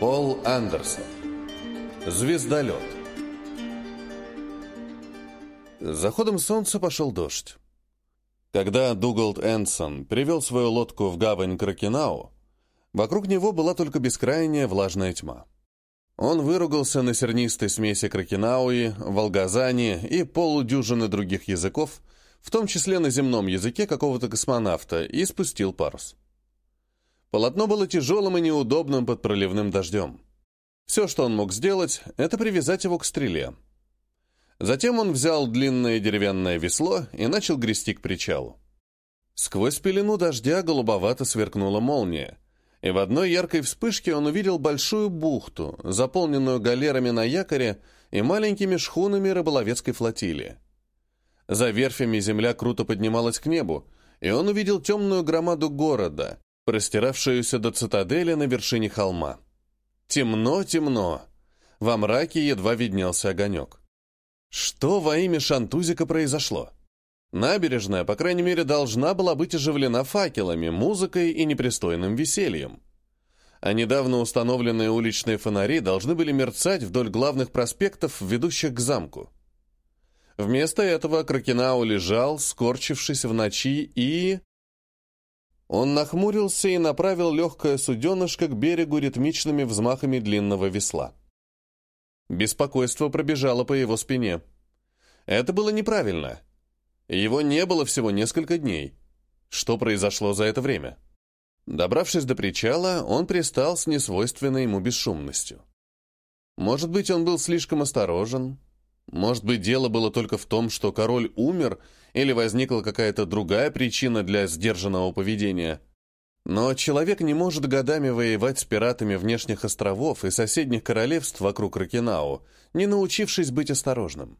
Пол Андерсон. Звездолет. С заходом солнца пошел дождь. Когда Дугалд Энсон привел свою лодку в гавань Кракенау, вокруг него была только бескрайняя влажная тьма. Он выругался на сернистой смеси кракенауи, волгазани и полудюжины других языков, в том числе на земном языке какого-то космонавта, и спустил парус. Полотно было тяжелым и неудобным под проливным дождем. Все, что он мог сделать, это привязать его к стреле. Затем он взял длинное деревянное весло и начал грести к причалу. Сквозь пелену дождя голубовато сверкнула молния, и в одной яркой вспышке он увидел большую бухту, заполненную галерами на якоре и маленькими шхунами рыболовецкой флотилии. За верфями земля круто поднималась к небу, и он увидел темную громаду города, простиравшуюся до цитадели на вершине холма. Темно-темно. Во мраке едва виднелся огонек. Что во имя Шантузика произошло? Набережная, по крайней мере, должна была быть оживлена факелами, музыкой и непристойным весельем. А недавно установленные уличные фонари должны были мерцать вдоль главных проспектов, ведущих к замку. Вместо этого Кракенау лежал, скорчившись в ночи, и... Он нахмурился и направил легкое суденышко к берегу ритмичными взмахами длинного весла. Беспокойство пробежало по его спине. Это было неправильно. Его не было всего несколько дней. Что произошло за это время? Добравшись до причала, он пристал с несвойственной ему бесшумностью. Может быть, он был слишком осторожен. Может быть, дело было только в том, что король умер, или возникла какая-то другая причина для сдержанного поведения. Но человек не может годами воевать с пиратами внешних островов и соседних королевств вокруг Ракинау, не научившись быть осторожным.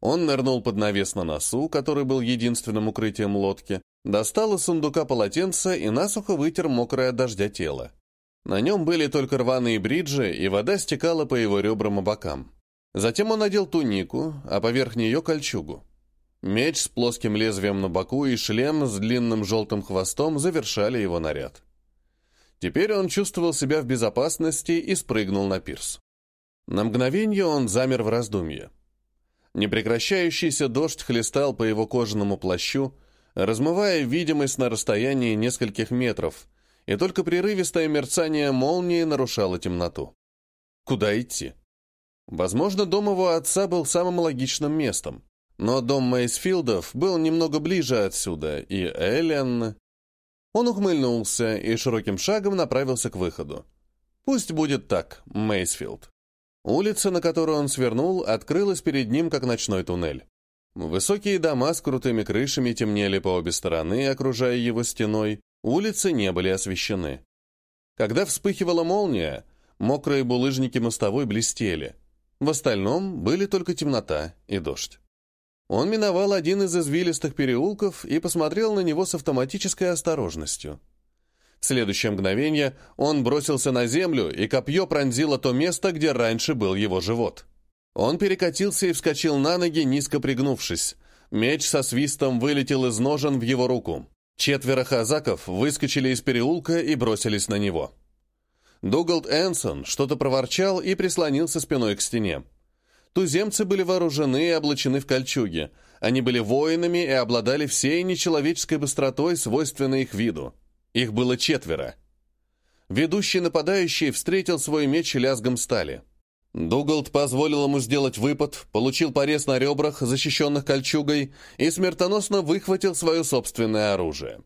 Он нырнул под навес на носу, который был единственным укрытием лодки, достал из сундука полотенце и насухо вытер мокрое от дождя тело. На нем были только рваные бриджи, и вода стекала по его ребрам и бокам. Затем он надел тунику, а поверх нее кольчугу. Меч с плоским лезвием на боку и шлем с длинным желтым хвостом завершали его наряд. Теперь он чувствовал себя в безопасности и спрыгнул на пирс. На мгновение он замер в раздумье. Непрекращающийся дождь хлестал по его кожаному плащу, размывая видимость на расстоянии нескольких метров, и только прерывистое мерцание молнии нарушало темноту. Куда идти? Возможно, дом его отца был самым логичным местом, но дом Мейсфилдов был немного ближе отсюда, и Эллен... Он ухмыльнулся и широким шагом направился к выходу. Пусть будет так, Мейсфилд. Улица, на которую он свернул, открылась перед ним, как ночной туннель. Высокие дома с крутыми крышами темнели по обе стороны, окружая его стеной. Улицы не были освещены. Когда вспыхивала молния, мокрые булыжники мостовой блестели. В остальном были только темнота и дождь. Он миновал один из извилистых переулков и посмотрел на него с автоматической осторожностью. В следующее мгновение он бросился на землю, и копье пронзило то место, где раньше был его живот. Он перекатился и вскочил на ноги, низко пригнувшись. Меч со свистом вылетел из ножен в его руку. Четверо хазаков выскочили из переулка и бросились на него. Дугалд Энсон что-то проворчал и прислонился спиной к стене. Туземцы были вооружены и облачены в кольчуги. Они были воинами и обладали всей нечеловеческой быстротой, свойственной их виду. Их было четверо. Ведущий нападающий встретил свой меч лязгом стали. Дугалд позволил ему сделать выпад, получил порез на ребрах, защищенных кольчугой, и смертоносно выхватил свое собственное оружие.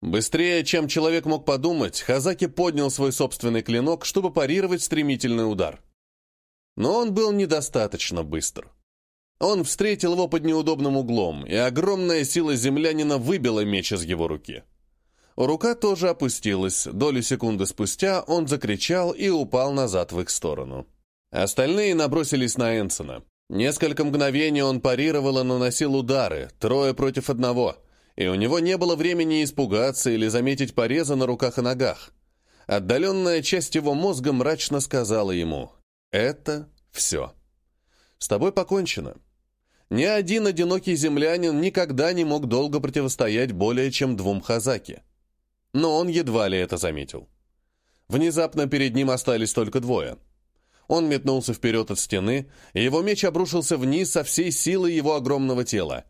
Быстрее, чем человек мог подумать, Хазаки поднял свой собственный клинок, чтобы парировать стремительный удар. Но он был недостаточно быстр. Он встретил его под неудобным углом, и огромная сила землянина выбила меч из его руки. Рука тоже опустилась. Долю секунды спустя он закричал и упал назад в их сторону. Остальные набросились на Энсона. Несколько мгновений он парировал и наносил удары, трое против одного, и у него не было времени испугаться или заметить порезы на руках и ногах. Отдаленная часть его мозга мрачно сказала ему «Это все. С тобой покончено». Ни один одинокий землянин никогда не мог долго противостоять более чем двум хазаки но он едва ли это заметил. Внезапно перед ним остались только двое. Он метнулся вперед от стены, и его меч обрушился вниз со всей силы его огромного тела.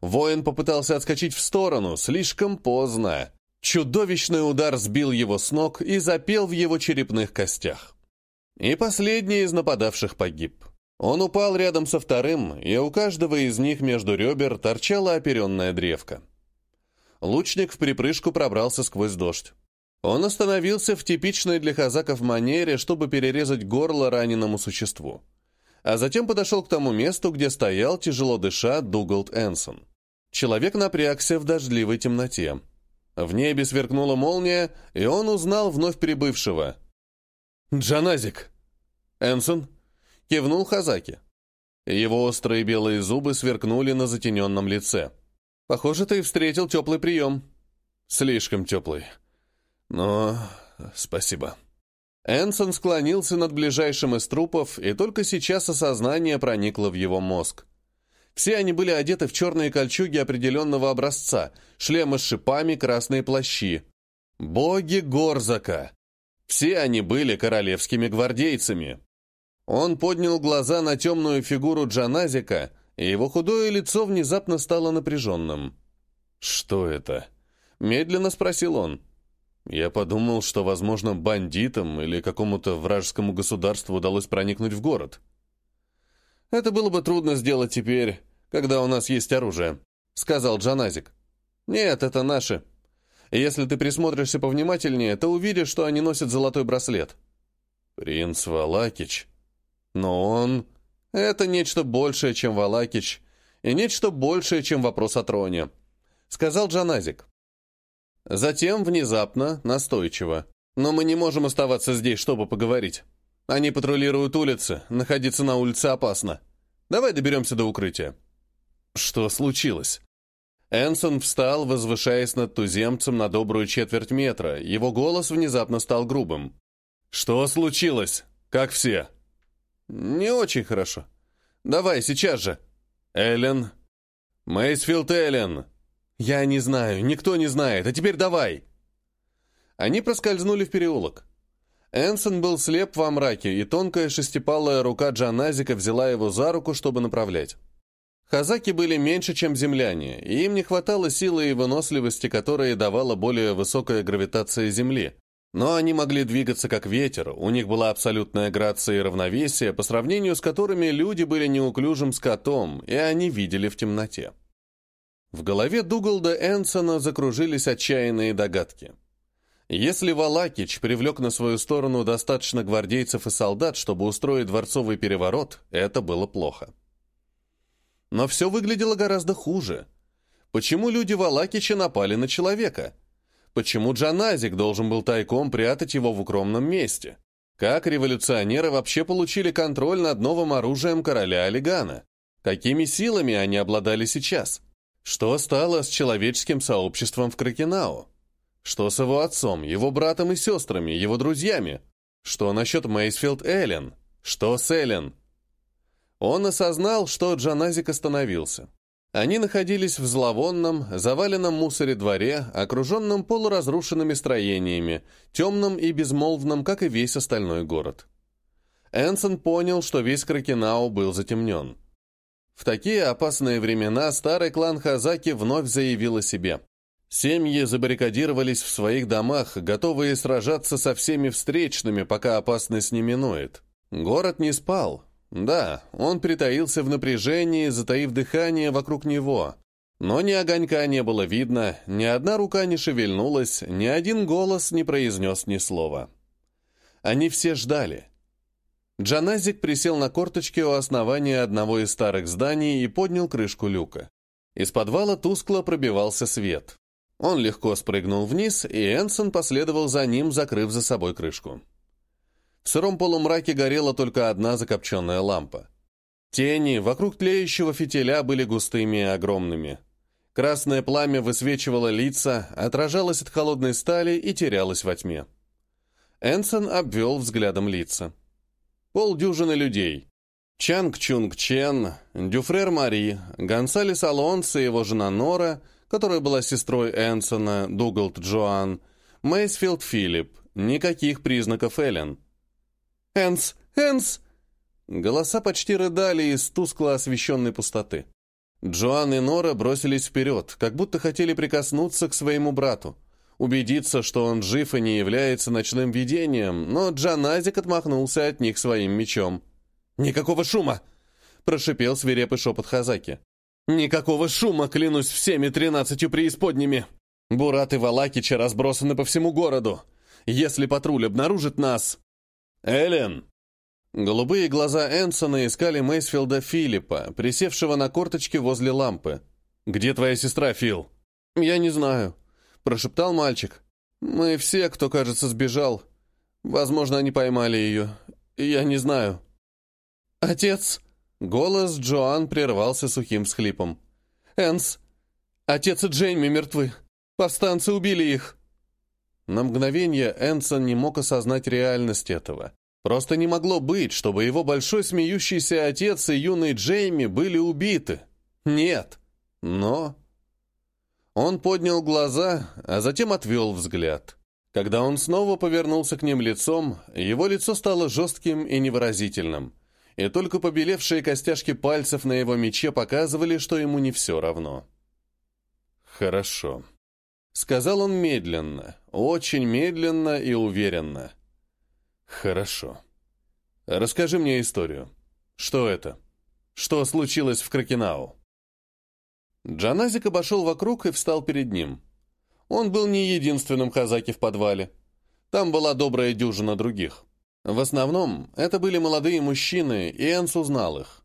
Воин попытался отскочить в сторону, слишком поздно. Чудовищный удар сбил его с ног и запел в его черепных костях. И последний из нападавших погиб. Он упал рядом со вторым, и у каждого из них между ребер торчала оперенная древка. Лучник в припрыжку пробрался сквозь дождь. Он остановился в типичной для казаков манере, чтобы перерезать горло раненому существу. А затем подошел к тому месту, где стоял, тяжело дыша, Дугалд Энсон. Человек напрягся в дождливой темноте. В небе сверкнула молния, и он узнал вновь прибывшего. «Джаназик!» «Энсон?» — кивнул Хазаки. Его острые белые зубы сверкнули на затененном лице. «Похоже, ты встретил теплый прием». «Слишком теплый», но... спасибо. Энсон склонился над ближайшим из трупов, и только сейчас осознание проникло в его мозг. Все они были одеты в черные кольчуги определенного образца, шлемы с шипами, красные плащи. Боги Горзака! Все они были королевскими гвардейцами. Он поднял глаза на темную фигуру Джаназика, и его худое лицо внезапно стало напряженным. «Что это?» — медленно спросил он. Я подумал, что, возможно, бандитам или какому-то вражескому государству удалось проникнуть в город. «Это было бы трудно сделать теперь, когда у нас есть оружие», — сказал Джаназик. «Нет, это наши. Если ты присмотришься повнимательнее, то увидишь, что они носят золотой браслет». «Принц Валакич. Но он...» «Это нечто большее, чем Валакич, и нечто большее, чем вопрос о троне», — сказал Джаназик. Затем, внезапно, настойчиво. «Но мы не можем оставаться здесь, чтобы поговорить. Они патрулируют улицы, находиться на улице опасно. Давай доберемся до укрытия». «Что случилось?» Энсон встал, возвышаясь над туземцем на добрую четверть метра. Его голос внезапно стал грубым. «Что случилось? Как все?» «Не очень хорошо. Давай, сейчас же». «Эллен?» «Мейсфилд Эллен!» «Я не знаю, никто не знает, а теперь давай!» Они проскользнули в переулок. Энсон был слеп во мраке, и тонкая шестипалая рука Джаназика взяла его за руку, чтобы направлять. Хазаки были меньше, чем земляне, и им не хватало силы и выносливости, которые давала более высокая гравитация Земли. Но они могли двигаться как ветер, у них была абсолютная грация и равновесие, по сравнению с которыми люди были неуклюжим скотом, и они видели в темноте. В голове Дугалда Энсона закружились отчаянные догадки. Если Валакич привлек на свою сторону достаточно гвардейцев и солдат, чтобы устроить дворцовый переворот, это было плохо. Но все выглядело гораздо хуже. Почему люди Валакича напали на человека? Почему Джаназик должен был тайком прятать его в укромном месте? Как революционеры вообще получили контроль над новым оружием короля Олигана? Какими силами они обладали сейчас? Что стало с человеческим сообществом в Кракенау? Что с его отцом, его братом и сестрами, его друзьями? Что насчет Мейсфилд Эллен? Что с Эллен? Он осознал, что Джаназик остановился. Они находились в зловонном, заваленном мусоре дворе, окруженном полуразрушенными строениями, темном и безмолвном, как и весь остальной город. Энсон понял, что весь Кракенау был затемнен. В такие опасные времена старый клан Хазаки вновь заявил о себе. Семьи забаррикадировались в своих домах, готовые сражаться со всеми встречными, пока опасность не минует. Город не спал. Да, он притаился в напряжении, затаив дыхание вокруг него. Но ни огонька не было видно, ни одна рука не шевельнулась, ни один голос не произнес ни слова. Они все ждали. Джаназик присел на корточки у основания одного из старых зданий и поднял крышку люка. Из подвала тускло пробивался свет. Он легко спрыгнул вниз, и Энсон последовал за ним, закрыв за собой крышку. В сыром полумраке горела только одна закопченная лампа. Тени вокруг тлеющего фитиля были густыми и огромными. Красное пламя высвечивало лица, отражалось от холодной стали и терялось во тьме. Энсон обвел взглядом лица полдюжины людей. Чанг Чунг Чен, Дюфрер Мари, Гонсалес Алонс и его жена Нора, которая была сестрой Энсона, Дугалд Джоан, Мейсфилд Филипп, Никаких признаков Эллен. «Энс! Энс!» Голоса почти рыдали из тускло освещенной пустоты. Джоан и Нора бросились вперед, как будто хотели прикоснуться к своему брату, убедиться, что он жив и не является ночным видением, но Джаназик отмахнулся от них своим мечом. «Никакого шума!» — прошипел свирепый шепот Хазаки. «Никакого шума, клянусь всеми тринадцатью преисподними! Бурат и Валакича разбросаны по всему городу. Если патруль обнаружит нас...» «Эллен!» Голубые глаза Энсона искали Мейсфилда Филиппа, присевшего на корточке возле лампы. «Где твоя сестра, Фил?» «Я не знаю», — прошептал мальчик. «Мы все, кто, кажется, сбежал. Возможно, они поймали ее. Я не знаю». «Отец!» — голос Джоан прервался сухим схлипом. «Энс! Отец и Джейми мертвы. Повстанцы убили их!» На мгновение Энсон не мог осознать реальность этого. Просто не могло быть, чтобы его большой смеющийся отец и юный Джейми были убиты. Нет. Но... Он поднял глаза, а затем отвел взгляд. Когда он снова повернулся к ним лицом, его лицо стало жестким и невыразительным, и только побелевшие костяшки пальцев на его мече показывали, что ему не все равно. «Хорошо», — сказал он медленно, очень медленно и уверенно. «Хорошо. Расскажи мне историю. Что это? Что случилось в Кракенау?» Джаназик обошел вокруг и встал перед ним. Он был не единственным казаки в подвале. Там была добрая дюжина других. В основном это были молодые мужчины, и Энс узнал их.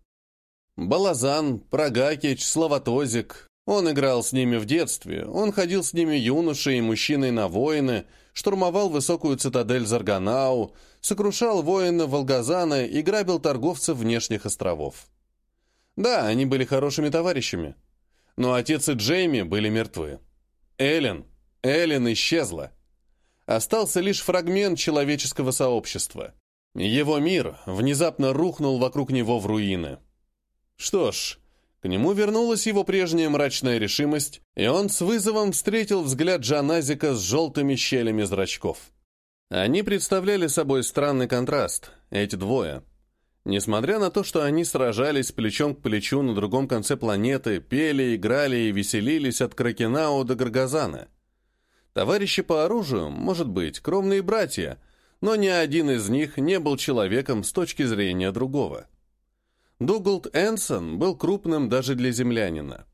Балазан, Прогакич, Славатозик. Он играл с ними в детстве, он ходил с ними юношей и мужчиной на воины, штурмовал высокую цитадель Зарганау, сокрушал воина Волгазана и грабил торговцев внешних островов. Да, они были хорошими товарищами. Но отец и Джейми были мертвы. Эллен, Эллен исчезла. Остался лишь фрагмент человеческого сообщества. Его мир внезапно рухнул вокруг него в руины. Что ж, к нему вернулась его прежняя мрачная решимость, и он с вызовом встретил взгляд Джаназика с желтыми щелями зрачков. Они представляли собой странный контраст, эти двое. Несмотря на то, что они сражались плечом к плечу на другом конце планеты, пели, играли и веселились от Кракенау до Гаргазана. Товарищи по оружию, может быть, кромные братья, но ни один из них не был человеком с точки зрения другого. Дугалд Энсон был крупным даже для землянина.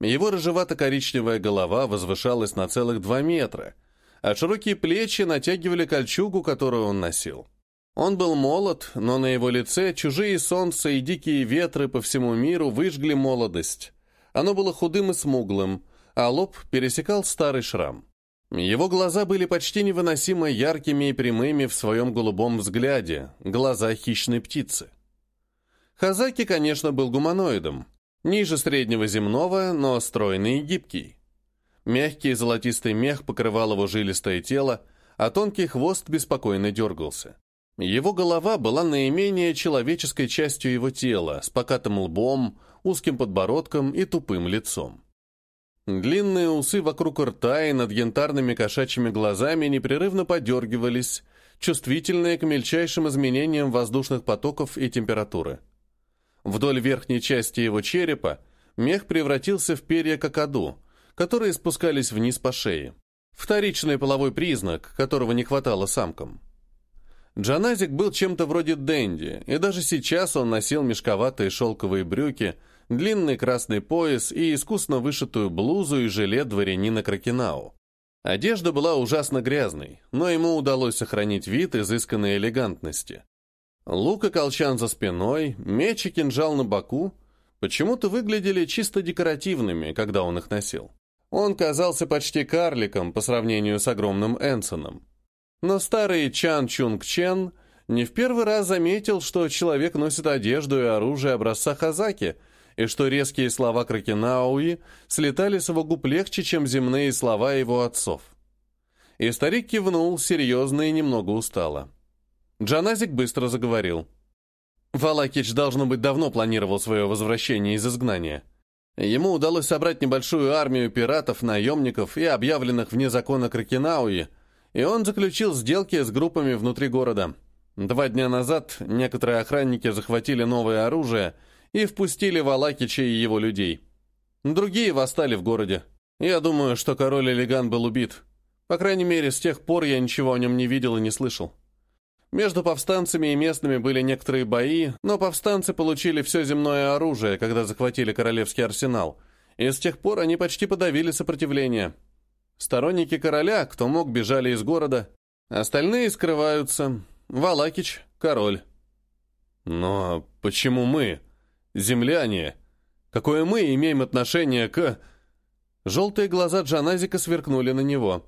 Его рыжевато-коричневая голова возвышалась на целых два метра – а широкие плечи натягивали кольчугу, которую он носил. Он был молод, но на его лице чужие солнца и дикие ветры по всему миру выжгли молодость. Оно было худым и смуглым, а лоб пересекал старый шрам. Его глаза были почти невыносимо яркими и прямыми в своем голубом взгляде, глаза хищной птицы. Хазаки, конечно, был гуманоидом, ниже среднего земного, но стройный и гибкий. Мягкий золотистый мех покрывал его жилистое тело, а тонкий хвост беспокойно дергался. Его голова была наименее человеческой частью его тела, с покатым лбом, узким подбородком и тупым лицом. Длинные усы вокруг рта и над янтарными кошачьими глазами непрерывно подергивались, чувствительные к мельчайшим изменениям воздушных потоков и температуры. Вдоль верхней части его черепа мех превратился в перья кокоду, которые спускались вниз по шее. Вторичный половой признак, которого не хватало самкам. Джаназик был чем-то вроде Дэнди, и даже сейчас он носил мешковатые шелковые брюки, длинный красный пояс и искусно вышитую блузу и жилет дворянина Кракенау. Одежда была ужасно грязной, но ему удалось сохранить вид изысканной элегантности. Лук и колчан за спиной, меч и кинжал на боку почему-то выглядели чисто декоративными, когда он их носил. Он казался почти карликом по сравнению с огромным Энсоном. Но старый Чан Чунг Чен не в первый раз заметил, что человек носит одежду и оружие образца Хазаки, и что резкие слова Кракенауи слетали с его губ легче, чем земные слова его отцов. И старик кивнул серьезно и немного устало. Джаназик быстро заговорил. Валакич, должно быть, давно планировал свое возвращение из изгнания. Ему удалось собрать небольшую армию пиратов, наемников и объявленных вне закона Кракенауи, И он заключил сделки с группами внутри города. Два дня назад некоторые охранники захватили новое оружие и впустили Валакича и его людей. Другие восстали в городе. Я думаю, что король Элеган был убит. По крайней мере, с тех пор я ничего о нем не видел и не слышал. Между повстанцами и местными были некоторые бои, но повстанцы получили все земное оружие, когда захватили королевский арсенал, и с тех пор они почти подавили сопротивление. Сторонники короля, кто мог, бежали из города, остальные скрываются. Валакич — король. Но почему мы, земляне, какое мы имеем отношение к... Желтые глаза Джаназика сверкнули на него.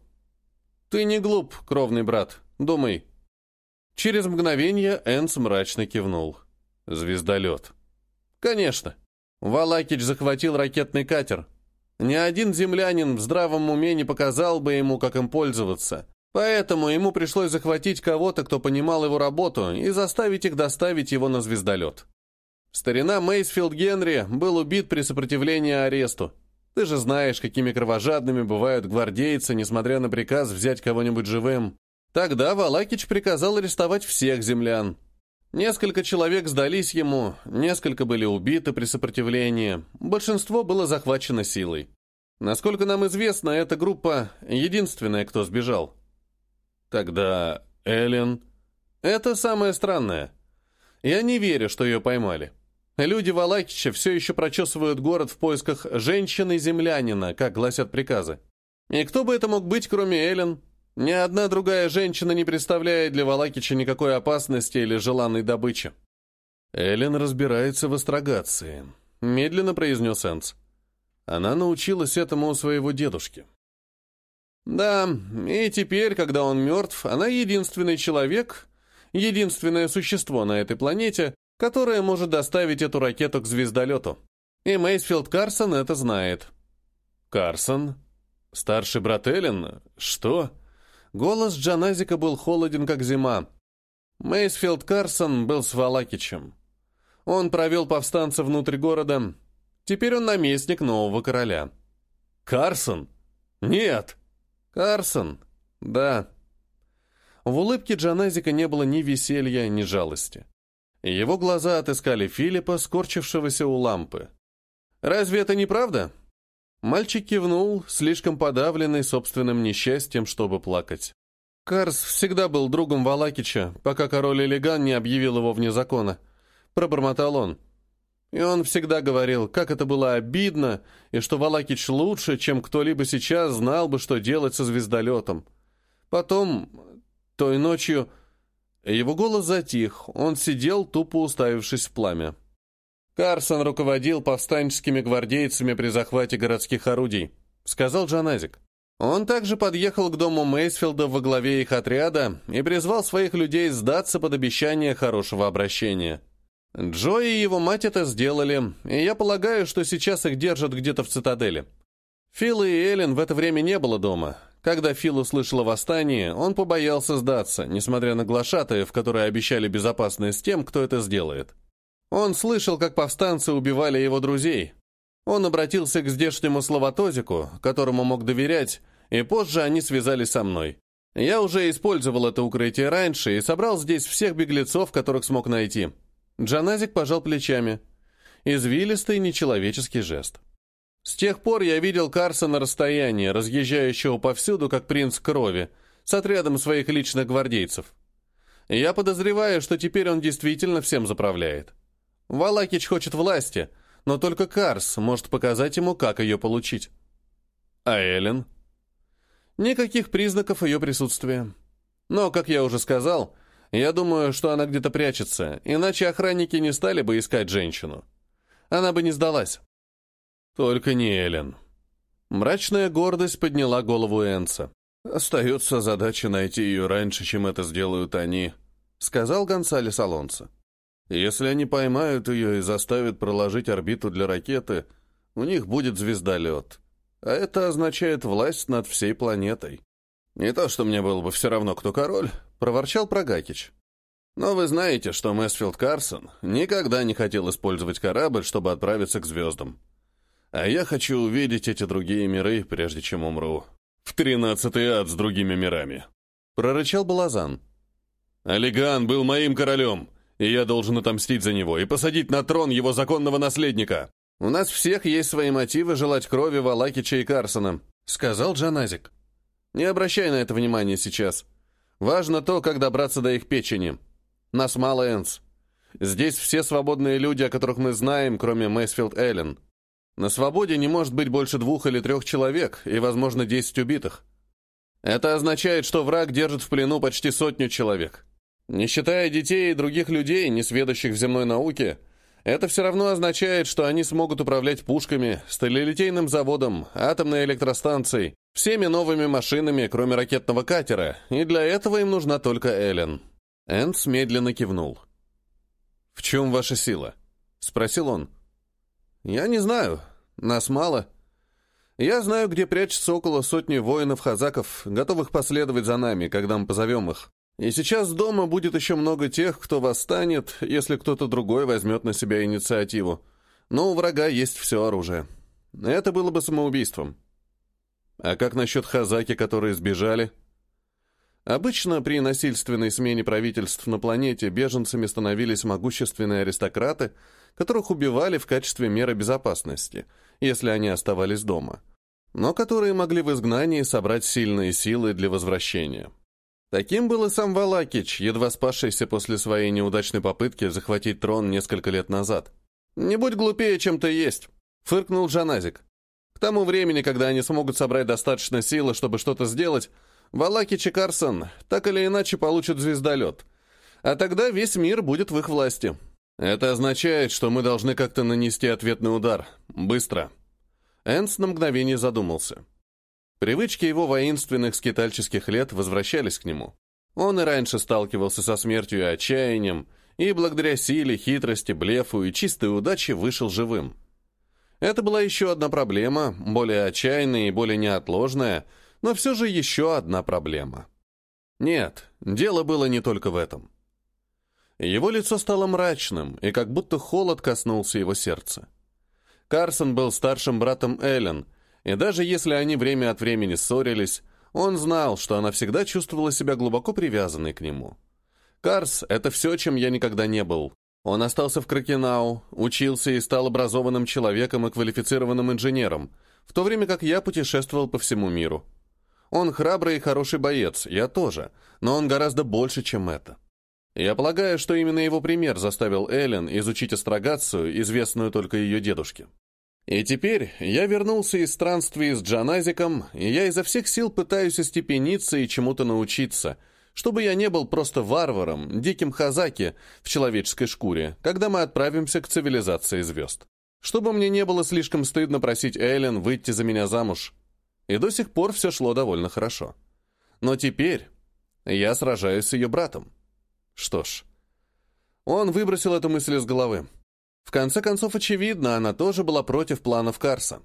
«Ты не глуп, кровный брат. Думай». Через мгновение Энс мрачно кивнул. «Звездолет». «Конечно. Валакич захватил ракетный катер. Ни один землянин в здравом уме не показал бы ему, как им пользоваться. Поэтому ему пришлось захватить кого-то, кто понимал его работу, и заставить их доставить его на звездолет. Старина Мейсфилд Генри был убит при сопротивлении аресту. Ты же знаешь, какими кровожадными бывают гвардейцы, несмотря на приказ взять кого-нибудь живым. Тогда Валакич приказал арестовать всех землян. Несколько человек сдались ему, несколько были убиты при сопротивлении, большинство было захвачено силой. Насколько нам известно, эта группа единственная, кто сбежал. Тогда Эллен... Это самое странное. Я не верю, что ее поймали. Люди Валакича все еще прочесывают город в поисках женщины-землянина, как гласят приказы. И кто бы это мог быть, кроме Эллен? Ни одна другая женщина не представляет для Валакича никакой опасности или желанной добычи. Эллен разбирается в астрогации, медленно произнес Энс. Она научилась этому у своего дедушки. Да, и теперь, когда он мертв, она единственный человек, единственное существо на этой планете, которая может доставить эту ракету к звездолету. И Мейсфилд Карсон это знает. Карсон? Старший брат Эллен? Что? Голос Джаназика был холоден, как зима. Мейсфилд Карсон был с Валакичем. Он провел повстанца внутрь города. Теперь он наместник нового короля. Карсон? Нет. Карсон? Да. В улыбке Джаназика не было ни веселья, ни жалости. Его глаза отыскали Филиппа, скорчившегося у лампы. «Разве это не правда?» Мальчик кивнул, слишком подавленный собственным несчастьем, чтобы плакать. Карс всегда был другом Валакича, пока король Элеган не объявил его вне закона. Пробормотал он. И он всегда говорил, как это было обидно, и что Валакич лучше, чем кто-либо сейчас знал бы, что делать со звездолетом. Потом, той ночью, его голос затих, он сидел, тупо уставившись в пламя. «Карсон руководил повстанческими гвардейцами при захвате городских орудий», — сказал Джаназик. Он также подъехал к дому Мейсфилда во главе их отряда и призвал своих людей сдаться под обещание хорошего обращения. Джо и его мать это сделали, и я полагаю, что сейчас их держат где-то в цитадели. Фила и Эллен в это время не было дома, когда Фил услышал о восстании, он побоялся сдаться, несмотря на глашатаев, которые обещали безопасность тем, кто это сделает. Он слышал, как повстанцы убивали его друзей. Он обратился к здешнему словотозику, которому мог доверять, и позже они связались со мной. Я уже использовал это укрытие раньше и собрал здесь всех беглецов, которых смог найти. Джаназик пожал плечами. Извилистый нечеловеческий жест. С тех пор я видел Карса на расстоянии, разъезжающего повсюду, как принц крови, с отрядом своих личных гвардейцев. Я подозреваю, что теперь он действительно всем заправляет. Валакич хочет власти, но только Карс может показать ему, как ее получить. А Эллен? Никаких признаков ее присутствия. Но, как я уже сказал, я думаю, что она где-то прячется, иначе охранники не стали бы искать женщину. Она бы не сдалась. Только не Эллен. Мрачная гордость подняла голову Энса. «Остается задача найти ее раньше, чем это сделают они», — сказал Гонсалес Алонсо. «Если они поймают ее и заставят проложить орбиту для ракеты, у них будет звездолет. А это означает власть над всей планетой. Не то, что мне было бы все равно, кто король», — проворчал Прогакич. «Но вы знаете, что Мэсфилд Карсон никогда не хотел использовать корабль, чтобы отправиться к звездам. А я хочу увидеть эти другие миры, прежде чем умру. В тринадцатый ад с другими мирами. прорычал Балазан. «Олиган был моим королем, и я должен отомстить за него и посадить на трон его законного наследника. У нас всех есть свои мотивы желать крови Валакича и Карсона», — сказал Джаназик. «Не обращай на это внимания сейчас. Важно то, как добраться до их печени. Нас мало, Энс. Здесь все свободные люди, о которых мы знаем, кроме Мэсфилд Эллен. На свободе не может быть больше двух или трех человек, и, возможно, десять убитых. Это означает, что враг держит в плену почти сотню человек. Не считая детей и других людей, не сведущих в земной науке, это все равно означает, что они смогут управлять пушками, сталелитейным заводом, атомной электростанцией, всеми новыми машинами, кроме ракетного катера, и для этого им нужна только Эллен. Энс медленно кивнул. «В чем ваша сила?» — спросил он. «Я не знаю. Нас мало. Я знаю, где прячется около сотни воинов-хазаков, готовых последовать за нами, когда мы позовем их. И сейчас дома будет еще много тех, кто восстанет, если кто-то другой возьмет на себя инициативу. Но у врага есть все оружие. Это было бы самоубийством. А как насчет хазаки, которые сбежали?» Обычно при насильственной смене правительств на планете беженцами становились могущественные аристократы, которых убивали в качестве меры безопасности, если они оставались дома, но которые могли в изгнании собрать сильные силы для возвращения. Таким был и сам Валакич, едва спасшийся после своей неудачной попытки захватить трон несколько лет назад. «Не будь глупее, чем ты есть», — фыркнул Джаназик. «К тому времени, когда они смогут собрать достаточно силы, чтобы что-то сделать, Валакич и Карсон так или иначе получат звездолет. А тогда весь мир будет в их власти. Это означает, что мы должны как-то нанести ответный удар. Быстро. Энс на мгновение задумался. Привычки его воинственных скитальческих лет возвращались к нему. Он и раньше сталкивался со смертью и отчаянием, и благодаря силе, хитрости, блефу и чистой удаче вышел живым. Это была еще одна проблема, более отчаянная и более неотложная — но все же еще одна проблема. Нет, дело было не только в этом. Его лицо стало мрачным, и как будто холод коснулся его сердца. Карсон был старшим братом Эллен, и даже если они время от времени ссорились, он знал, что она всегда чувствовала себя глубоко привязанной к нему. Карс — это все, чем я никогда не был. Он остался в Кракенау, учился и стал образованным человеком и квалифицированным инженером, в то время как я путешествовал по всему миру. Он храбрый и хороший боец, я тоже, но он гораздо больше, чем это. Я полагаю, что именно его пример заставил Эллен изучить астрогацию, известную только ее дедушке. И теперь я вернулся из странствий с Джаназиком, и я изо всех сил пытаюсь остепениться и чему-то научиться, чтобы я не был просто варваром, диким хазаки в человеческой шкуре, когда мы отправимся к цивилизации звезд. Чтобы мне не было слишком стыдно просить Эллен выйти за меня замуж, и до сих пор все шло довольно хорошо. Но теперь я сражаюсь с ее братом. Что ж, он выбросил эту мысль из головы. В конце концов, очевидно, она тоже была против планов Карса.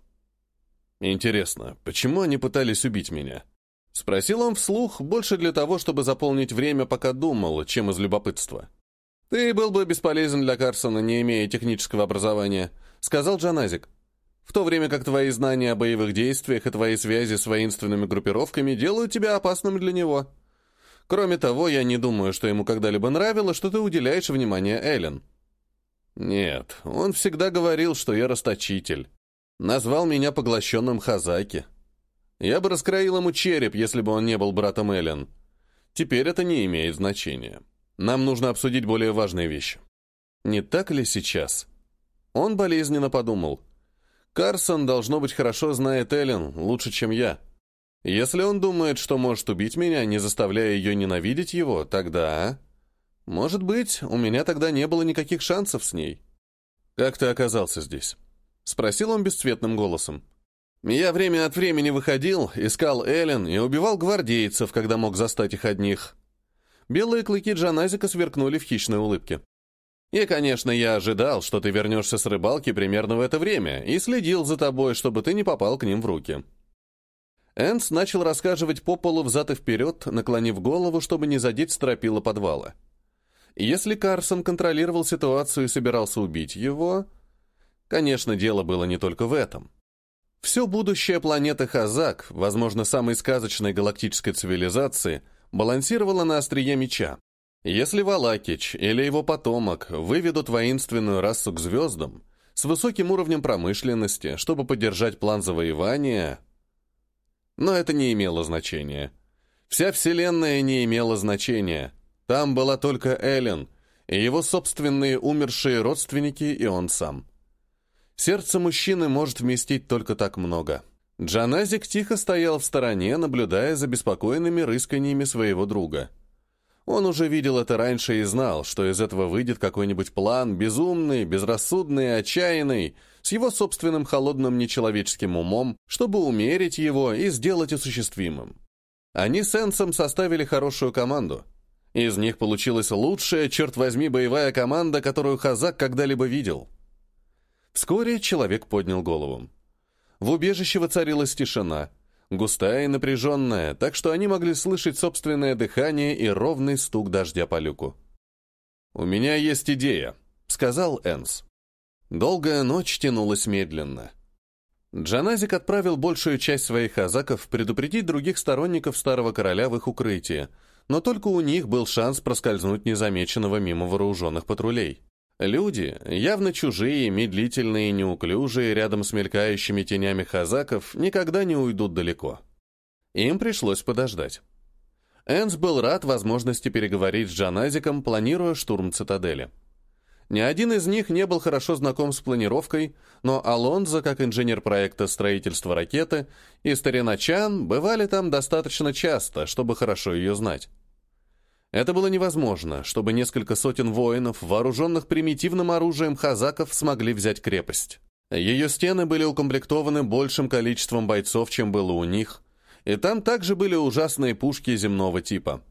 «Интересно, почему они пытались убить меня?» Спросил он вслух, больше для того, чтобы заполнить время, пока думал, чем из любопытства. «Ты был бы бесполезен для Карсона, не имея технического образования», — сказал Джаназик в то время как твои знания о боевых действиях и твои связи с воинственными группировками делают тебя опасным для него. Кроме того, я не думаю, что ему когда-либо нравилось, что ты уделяешь внимание Эллен. Нет, он всегда говорил, что я расточитель. Назвал меня поглощенным Хазаки. Я бы раскроил ему череп, если бы он не был братом Эллен. Теперь это не имеет значения. Нам нужно обсудить более важные вещи. Не так ли сейчас? Он болезненно подумал — Карсон, должно быть, хорошо знает Эллен, лучше, чем я. Если он думает, что может убить меня, не заставляя ее ненавидеть его, тогда... Может быть, у меня тогда не было никаких шансов с ней. «Как ты оказался здесь?» — спросил он бесцветным голосом. «Я время от времени выходил, искал Эллен и убивал гвардейцев, когда мог застать их одних». Белые клыки Джаназика сверкнули в хищной улыбке. И, конечно, я ожидал, что ты вернешься с рыбалки примерно в это время и следил за тобой, чтобы ты не попал к ним в руки». Энс начал рассказывать по полу взад и вперед, наклонив голову, чтобы не задеть стропила подвала. Если Карсон контролировал ситуацию и собирался убить его... Конечно, дело было не только в этом. Все будущее планеты Хазак, возможно, самой сказочной галактической цивилизации, балансировала на острие меча. Если Валакич или его потомок выведут воинственную расу к звездам с высоким уровнем промышленности, чтобы поддержать план завоевания... Но это не имело значения. Вся Вселенная не имела значения. Там была только Эллен и его собственные умершие родственники и он сам. Сердце мужчины может вместить только так много. Джаназик тихо стоял в стороне, наблюдая за беспокойными рысканиями своего друга. Он уже видел это раньше и знал, что из этого выйдет какой-нибудь план, безумный, безрассудный, отчаянный, с его собственным холодным нечеловеческим умом, чтобы умерить его и сделать осуществимым. Они с Энсом составили хорошую команду. Из них получилась лучшая, черт возьми, боевая команда, которую Хазак когда-либо видел. Вскоре человек поднял голову. В убежище воцарилась тишина — густая и напряженная, так что они могли слышать собственное дыхание и ровный стук дождя по люку. «У меня есть идея», — сказал Энс. Долгая ночь тянулась медленно. Джаназик отправил большую часть своих казаков предупредить других сторонников старого короля в их укрытие, но только у них был шанс проскользнуть незамеченного мимо вооруженных патрулей. Люди, явно чужие, медлительные неуклюжие, рядом с мелькающими тенями хазаков, никогда не уйдут далеко. Им пришлось подождать. Энс был рад возможности переговорить с Джаназиком, планируя штурм цитадели. Ни один из них не был хорошо знаком с планировкой, но Алонзо, как инженер проекта строительства ракеты, и Старина Чан бывали там достаточно часто, чтобы хорошо ее знать. Это было невозможно, чтобы несколько сотен воинов, вооруженных примитивным оружием хазаков, смогли взять крепость. Ее стены были укомплектованы большим количеством бойцов, чем было у них, и там также были ужасные пушки земного типа.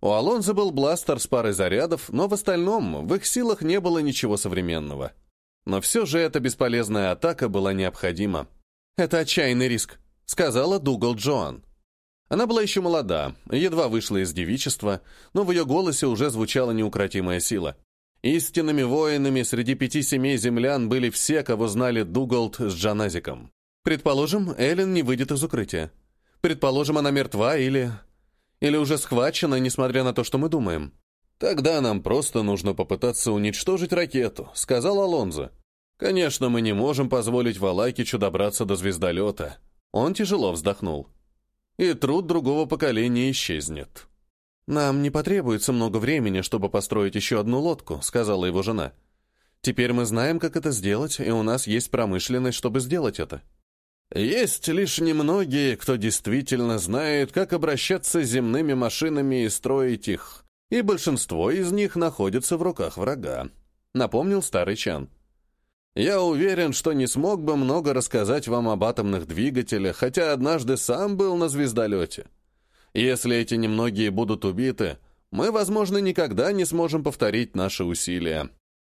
У Алонзо был бластер с парой зарядов, но в остальном в их силах не было ничего современного. Но все же эта бесполезная атака была необходима. «Это отчаянный риск», — сказала Дугал Джоан. Она была еще молода, едва вышла из девичества, но в ее голосе уже звучала неукротимая сила. Истинными воинами среди пяти семей землян были все, кого знали Дугалд с Джаназиком. Предположим, Эллен не выйдет из укрытия. Предположим, она мертва или... Или уже схвачена, несмотря на то, что мы думаем. «Тогда нам просто нужно попытаться уничтожить ракету», — сказал Алонзо. «Конечно, мы не можем позволить Валакичу добраться до звездолета». Он тяжело вздохнул и труд другого поколения исчезнет. «Нам не потребуется много времени, чтобы построить еще одну лодку», — сказала его жена. «Теперь мы знаем, как это сделать, и у нас есть промышленность, чтобы сделать это». «Есть лишь немногие, кто действительно знает, как обращаться с земными машинами и строить их, и большинство из них находится в руках врага», — напомнил старый Чан. Я уверен, что не смог бы много рассказать вам об атомных двигателях, хотя однажды сам был на звездолете. Если эти немногие будут убиты, мы, возможно, никогда не сможем повторить наши усилия.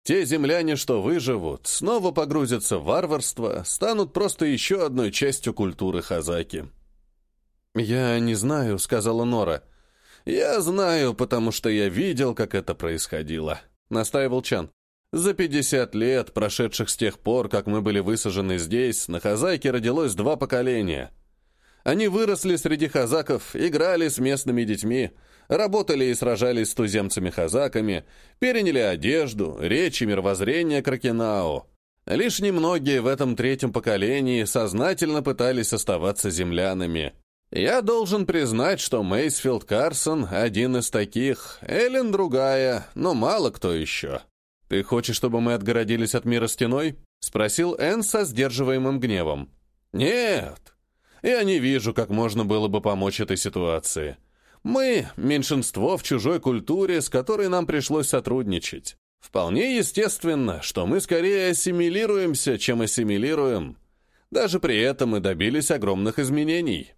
Те земляне, что выживут, снова погрузятся в варварство, станут просто еще одной частью культуры хазаки. «Я не знаю», — сказала Нора. «Я знаю, потому что я видел, как это происходило», — настаивал Чан. За 50 лет, прошедших с тех пор, как мы были высажены здесь, на Хазайке родилось два поколения. Они выросли среди хазаков, играли с местными детьми, работали и сражались с туземцами-хазаками, переняли одежду, речь и мировоззрение Кракенау. Лишь немногие в этом третьем поколении сознательно пытались оставаться землянами. Я должен признать, что Мейсфилд Карсон один из таких, Эллен другая, но мало кто еще. «Ты хочешь, чтобы мы отгородились от мира стеной?» — спросил Энн со сдерживаемым гневом. «Нет, я не вижу, как можно было бы помочь этой ситуации. Мы — меньшинство в чужой культуре, с которой нам пришлось сотрудничать. Вполне естественно, что мы скорее ассимилируемся, чем ассимилируем. Даже при этом мы добились огромных изменений».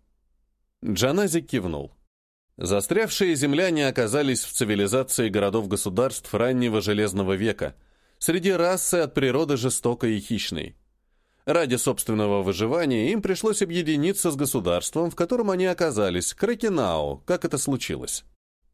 Джаназик кивнул. Застрявшие земляне оказались в цивилизации городов-государств раннего Железного века, среди расы от природы жестокой и хищной. Ради собственного выживания им пришлось объединиться с государством, в котором они оказались, Кракенау, как это случилось.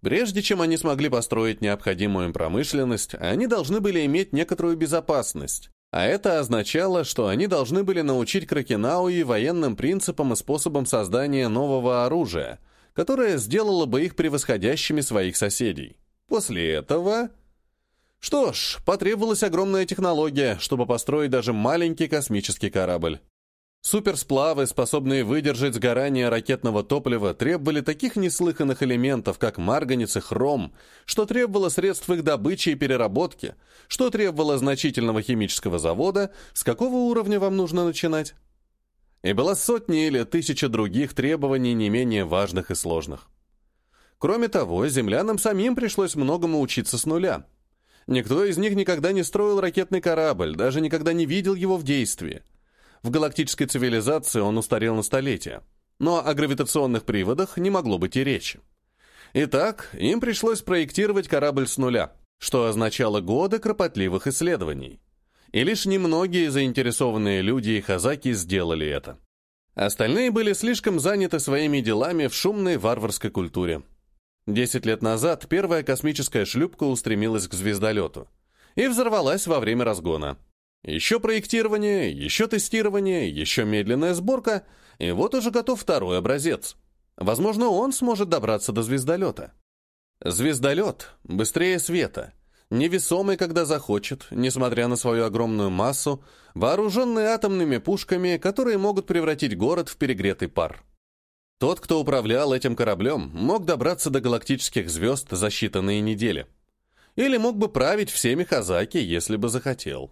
Прежде чем они смогли построить необходимую им промышленность, они должны были иметь некоторую безопасность, а это означало, что они должны были научить Кракенау и военным принципам и способам создания нового оружия – которое сделало бы их превосходящими своих соседей. После этого... Что ж, потребовалась огромная технология, чтобы построить даже маленький космический корабль. Суперсплавы, способные выдержать сгорание ракетного топлива, требовали таких неслыханных элементов, как марганец и хром, что требовало средств их добычи и переработки, что требовало значительного химического завода, с какого уровня вам нужно начинать. И была сотни или тысяча других требований не менее важных и сложных. Кроме того, землянам самим пришлось многому учиться с нуля. Никто из них никогда не строил ракетный корабль, даже никогда не видел его в действии. В галактической цивилизации он устарел на столетия, но о гравитационных приводах не могло быть и речи. Итак, им пришлось проектировать корабль с нуля, что означало годы кропотливых исследований. И лишь немногие заинтересованные люди и хазаки сделали это. Остальные были слишком заняты своими делами в шумной варварской культуре. Десять лет назад первая космическая шлюпка устремилась к звездолету и взорвалась во время разгона. Еще проектирование, еще тестирование, еще медленная сборка, и вот уже готов второй образец. Возможно, он сможет добраться до звездолета. Звездолет быстрее света, невесомый, когда захочет, несмотря на свою огромную массу, вооруженный атомными пушками, которые могут превратить город в перегретый пар. Тот, кто управлял этим кораблем, мог добраться до галактических звезд за считанные недели. Или мог бы править всеми Хазаки, если бы захотел.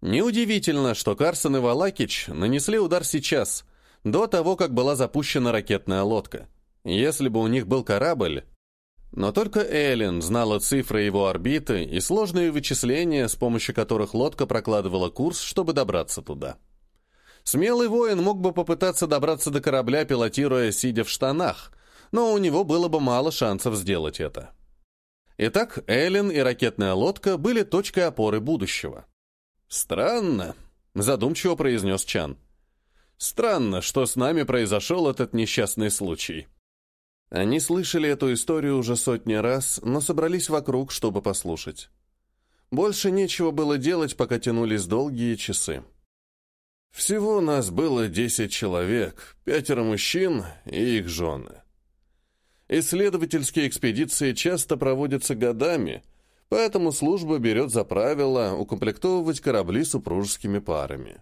Неудивительно, что Карсон и Валакич нанесли удар сейчас, до того, как была запущена ракетная лодка. Если бы у них был корабль... Но только Эллен знала цифры его орбиты и сложные вычисления, с помощью которых лодка прокладывала курс, чтобы добраться туда. Смелый воин мог бы попытаться добраться до корабля, пилотируя, сидя в штанах, но у него было бы мало шансов сделать это. Итак, Эллен и ракетная лодка были точкой опоры будущего. «Странно», — задумчиво произнес Чан. «Странно, что с нами произошел этот несчастный случай». Они слышали эту историю уже сотни раз, но собрались вокруг, чтобы послушать. Больше нечего было делать, пока тянулись долгие часы. Всего нас было десять человек, пятеро мужчин и их жены. Исследовательские экспедиции часто проводятся годами, поэтому служба берет за правило укомплектовывать корабли супружескими парами.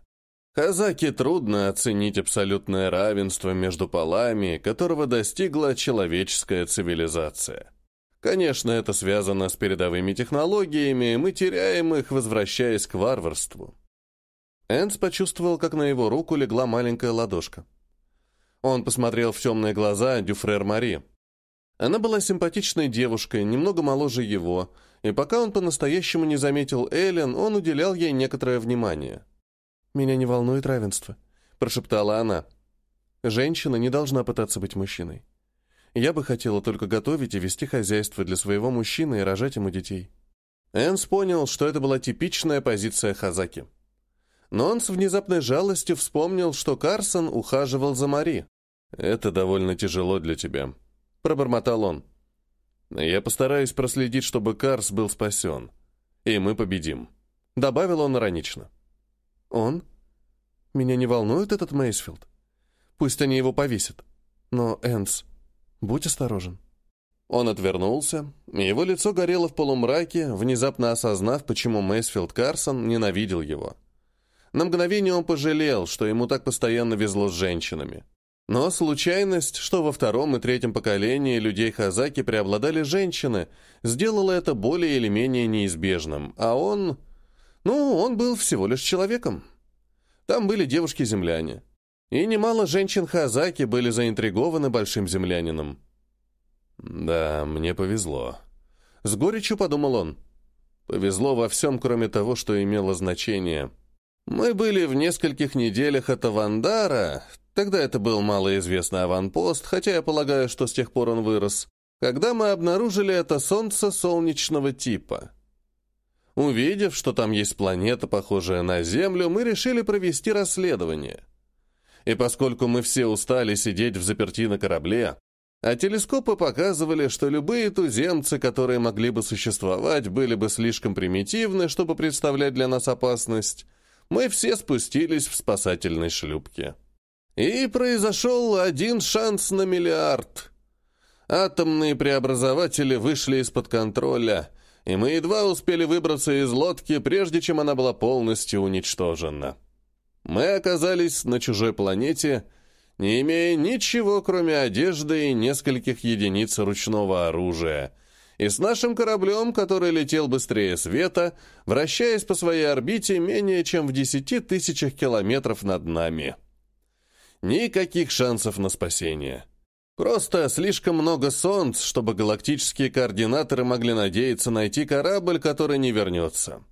Казаки трудно оценить абсолютное равенство между полами, которого достигла человеческая цивилизация. Конечно, это связано с передовыми технологиями, мы теряем их, возвращаясь к варварству. Энс почувствовал, как на его руку легла маленькая ладошка. Он посмотрел в темные глаза Дюфрер Мари. Она была симпатичной девушкой, немного моложе его, и пока он по-настоящему не заметил Эллен, он уделял ей некоторое внимание. «Меня не волнует равенство», — прошептала она. «Женщина не должна пытаться быть мужчиной. Я бы хотела только готовить и вести хозяйство для своего мужчины и рожать ему детей». Энс понял, что это была типичная позиция Хазаки но он с внезапной жалостью вспомнил, что Карсон ухаживал за Мари. «Это довольно тяжело для тебя», — пробормотал он. «Я постараюсь проследить, чтобы Карс был спасен, и мы победим», — добавил он иронично. «Он? Меня не волнует этот Мейсфилд. Пусть они его повесят. Но, Энс, будь осторожен». Он отвернулся, его лицо горело в полумраке, внезапно осознав, почему Мейсфилд Карсон ненавидел его. На мгновение он пожалел, что ему так постоянно везло с женщинами. Но случайность, что во втором и третьем поколении людей Хазаки преобладали женщины, сделала это более или менее неизбежным, а он... Ну, он был всего лишь человеком. Там были девушки-земляне. И немало женщин Хазаки были заинтригованы большим землянином. «Да, мне повезло». С горечью подумал он. «Повезло во всем, кроме того, что имело значение». Мы были в нескольких неделях от Авандара, тогда это был малоизвестный аванпост, хотя я полагаю, что с тех пор он вырос, когда мы обнаружили это солнце солнечного типа. Увидев, что там есть планета, похожая на Землю, мы решили провести расследование. И поскольку мы все устали сидеть в заперти на корабле, а телескопы показывали, что любые туземцы, которые могли бы существовать, были бы слишком примитивны, чтобы представлять для нас опасность, мы все спустились в спасательной шлюпке. И произошел один шанс на миллиард. Атомные преобразователи вышли из-под контроля, и мы едва успели выбраться из лодки, прежде чем она была полностью уничтожена. Мы оказались на чужой планете, не имея ничего, кроме одежды и нескольких единиц ручного оружия, и с нашим кораблем, который летел быстрее света, вращаясь по своей орбите менее чем в десяти тысячах километров над нами. Никаких шансов на спасение. Просто слишком много солнц, чтобы галактические координаторы могли надеяться найти корабль, который не вернется.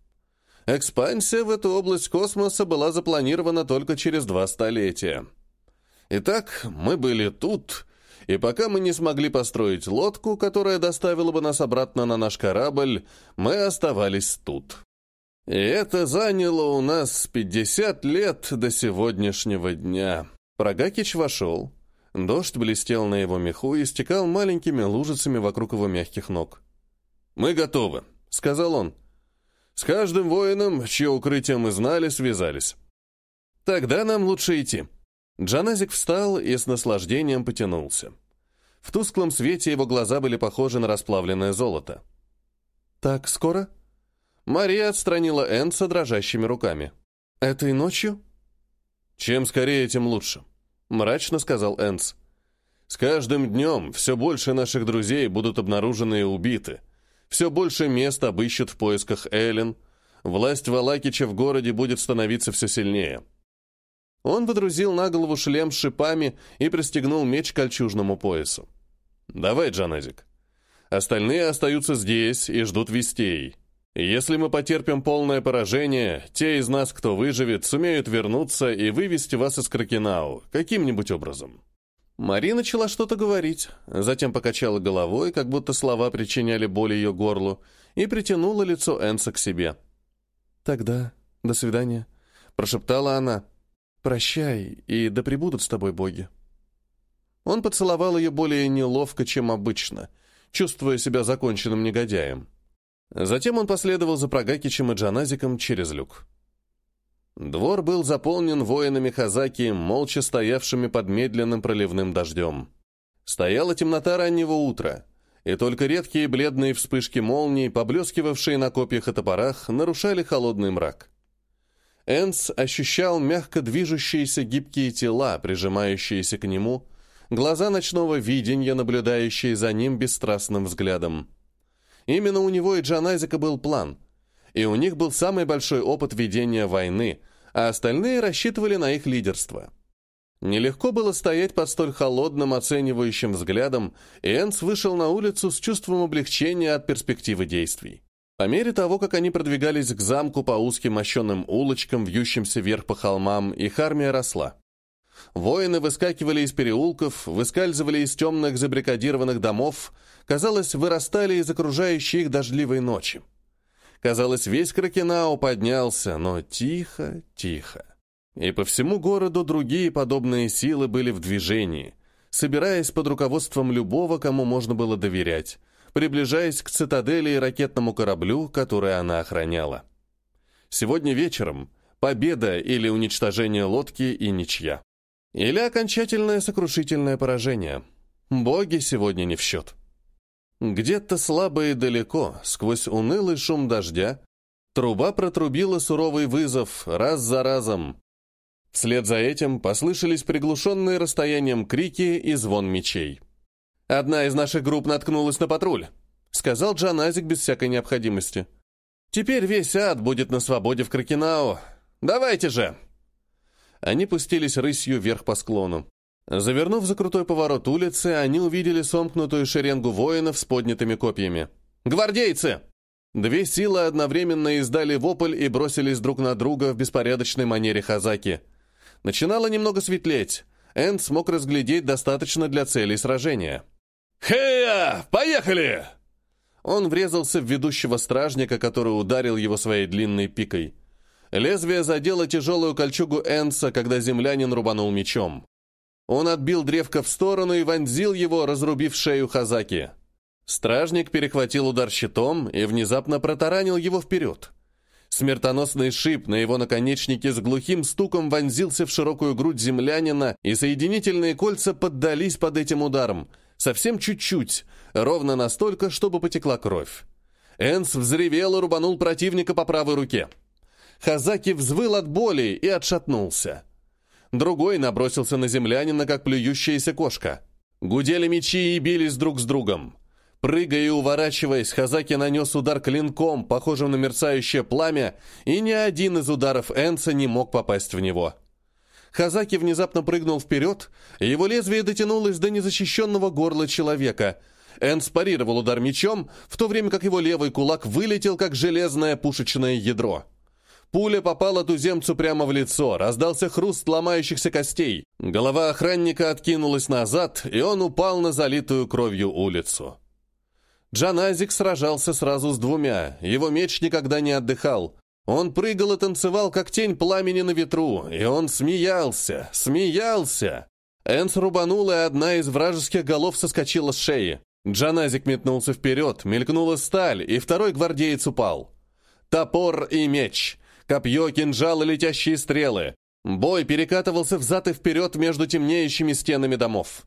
Экспансия в эту область космоса была запланирована только через два столетия. Итак, мы были тут, и пока мы не смогли построить лодку, которая доставила бы нас обратно на наш корабль, мы оставались тут. И это заняло у нас 50 лет до сегодняшнего дня. Прогакич вошел. Дождь блестел на его меху и стекал маленькими лужицами вокруг его мягких ног. «Мы готовы», — сказал он. «С каждым воином, чье укрытие мы знали, связались. Тогда нам лучше идти». Джаназик встал и с наслаждением потянулся. В тусклом свете его глаза были похожи на расплавленное золото. «Так скоро?» Мария отстранила Энса дрожащими руками. «Этой ночью?» «Чем скорее, тем лучше», — мрачно сказал Энс. «С каждым днем все больше наших друзей будут обнаружены и убиты. Все больше мест обыщут в поисках Эллен. Власть Валакича в городе будет становиться все сильнее». Он водрузил на голову шлем с шипами и пристегнул меч к кольчужному поясу. «Давай, Джаназик. Остальные остаются здесь и ждут вестей. Если мы потерпим полное поражение, те из нас, кто выживет, сумеют вернуться и вывести вас из Кракенау каким-нибудь образом». Мари начала что-то говорить, затем покачала головой, как будто слова причиняли боль ее горлу, и притянула лицо Энса к себе. «Тогда, до свидания», — прошептала она. «Прощай, и да пребудут с тобой боги». Он поцеловал ее более неловко, чем обычно, чувствуя себя законченным негодяем. Затем он последовал за Прогакичем и Джаназиком через люк. Двор был заполнен воинами Хазаки, молча стоявшими под медленным проливным дождем. Стояла темнота раннего утра, и только редкие бледные вспышки молний, поблескивавшие на копьях и топорах, нарушали холодный мрак. Энс ощущал мягко движущиеся гибкие тела, прижимающиеся к нему, глаза ночного видения, наблюдающие за ним бесстрастным взглядом. Именно у него и Джанайзека был план, и у них был самый большой опыт ведения войны, а остальные рассчитывали на их лидерство. Нелегко было стоять под столь холодным оценивающим взглядом, и Энс вышел на улицу с чувством облегчения от перспективы действий. По мере того, как они продвигались к замку по узким мощенным улочкам, вьющимся вверх по холмам, их армия росла. Воины выскакивали из переулков, выскальзывали из темных забрикадированных домов, казалось, вырастали из окружающей их дождливой ночи. Казалось, весь Кракенау поднялся, но тихо, тихо. И по всему городу другие подобные силы были в движении, собираясь под руководством любого, кому можно было доверять, приближаясь к цитадели и ракетному кораблю, который она охраняла. Сегодня вечером победа или уничтожение лодки и ничья. Или окончательное сокрушительное поражение. Боги сегодня не в счет. Где-то слабо и далеко, сквозь унылый шум дождя, труба протрубила суровый вызов раз за разом. Вслед за этим послышались приглушенные расстоянием крики и звон мечей. «Одна из наших групп наткнулась на патруль», — сказал Джаназик без всякой необходимости. «Теперь весь ад будет на свободе в Кракенау. Давайте же!» Они пустились рысью вверх по склону. Завернув за крутой поворот улицы, они увидели сомкнутую шеренгу воинов с поднятыми копьями. «Гвардейцы!» Две силы одновременно издали вопль и бросились друг на друга в беспорядочной манере хазаки. Начинало немного светлеть. Энд смог разглядеть достаточно для целей сражения. «Хея! Поехали!» Он врезался в ведущего стражника, который ударил его своей длинной пикой. Лезвие задело тяжелую кольчугу Энса, когда землянин рубанул мечом. Он отбил древко в сторону и вонзил его, разрубив шею Хазаки. Стражник перехватил удар щитом и внезапно протаранил его вперед. Смертоносный шип на его наконечнике с глухим стуком вонзился в широкую грудь землянина, и соединительные кольца поддались под этим ударом, Совсем чуть-чуть, ровно настолько, чтобы потекла кровь. Энс взревел и рубанул противника по правой руке. Хазаки взвыл от боли и отшатнулся. Другой набросился на землянина, как плюющаяся кошка. Гудели мечи и бились друг с другом. Прыгая и уворачиваясь, Хазаки нанес удар клинком, похожим на мерцающее пламя, и ни один из ударов Энса не мог попасть в него. Хазаки внезапно прыгнул вперед, и его лезвие дотянулось до незащищенного горла человека. Энс парировал удар мечом, в то время как его левый кулак вылетел, как железное пушечное ядро. Пуля попала туземцу прямо в лицо, раздался хруст ломающихся костей. Голова охранника откинулась назад, и он упал на залитую кровью улицу. Джаназик сражался сразу с двумя, его меч никогда не отдыхал. Он прыгал и танцевал, как тень пламени на ветру, и он смеялся, смеялся. Энс рубанул, и одна из вражеских голов соскочила с шеи. Джаназик метнулся вперед, мелькнула сталь, и второй гвардеец упал. Топор и меч, копье, кинжал и летящие стрелы. Бой перекатывался взад и вперед между темнеющими стенами домов.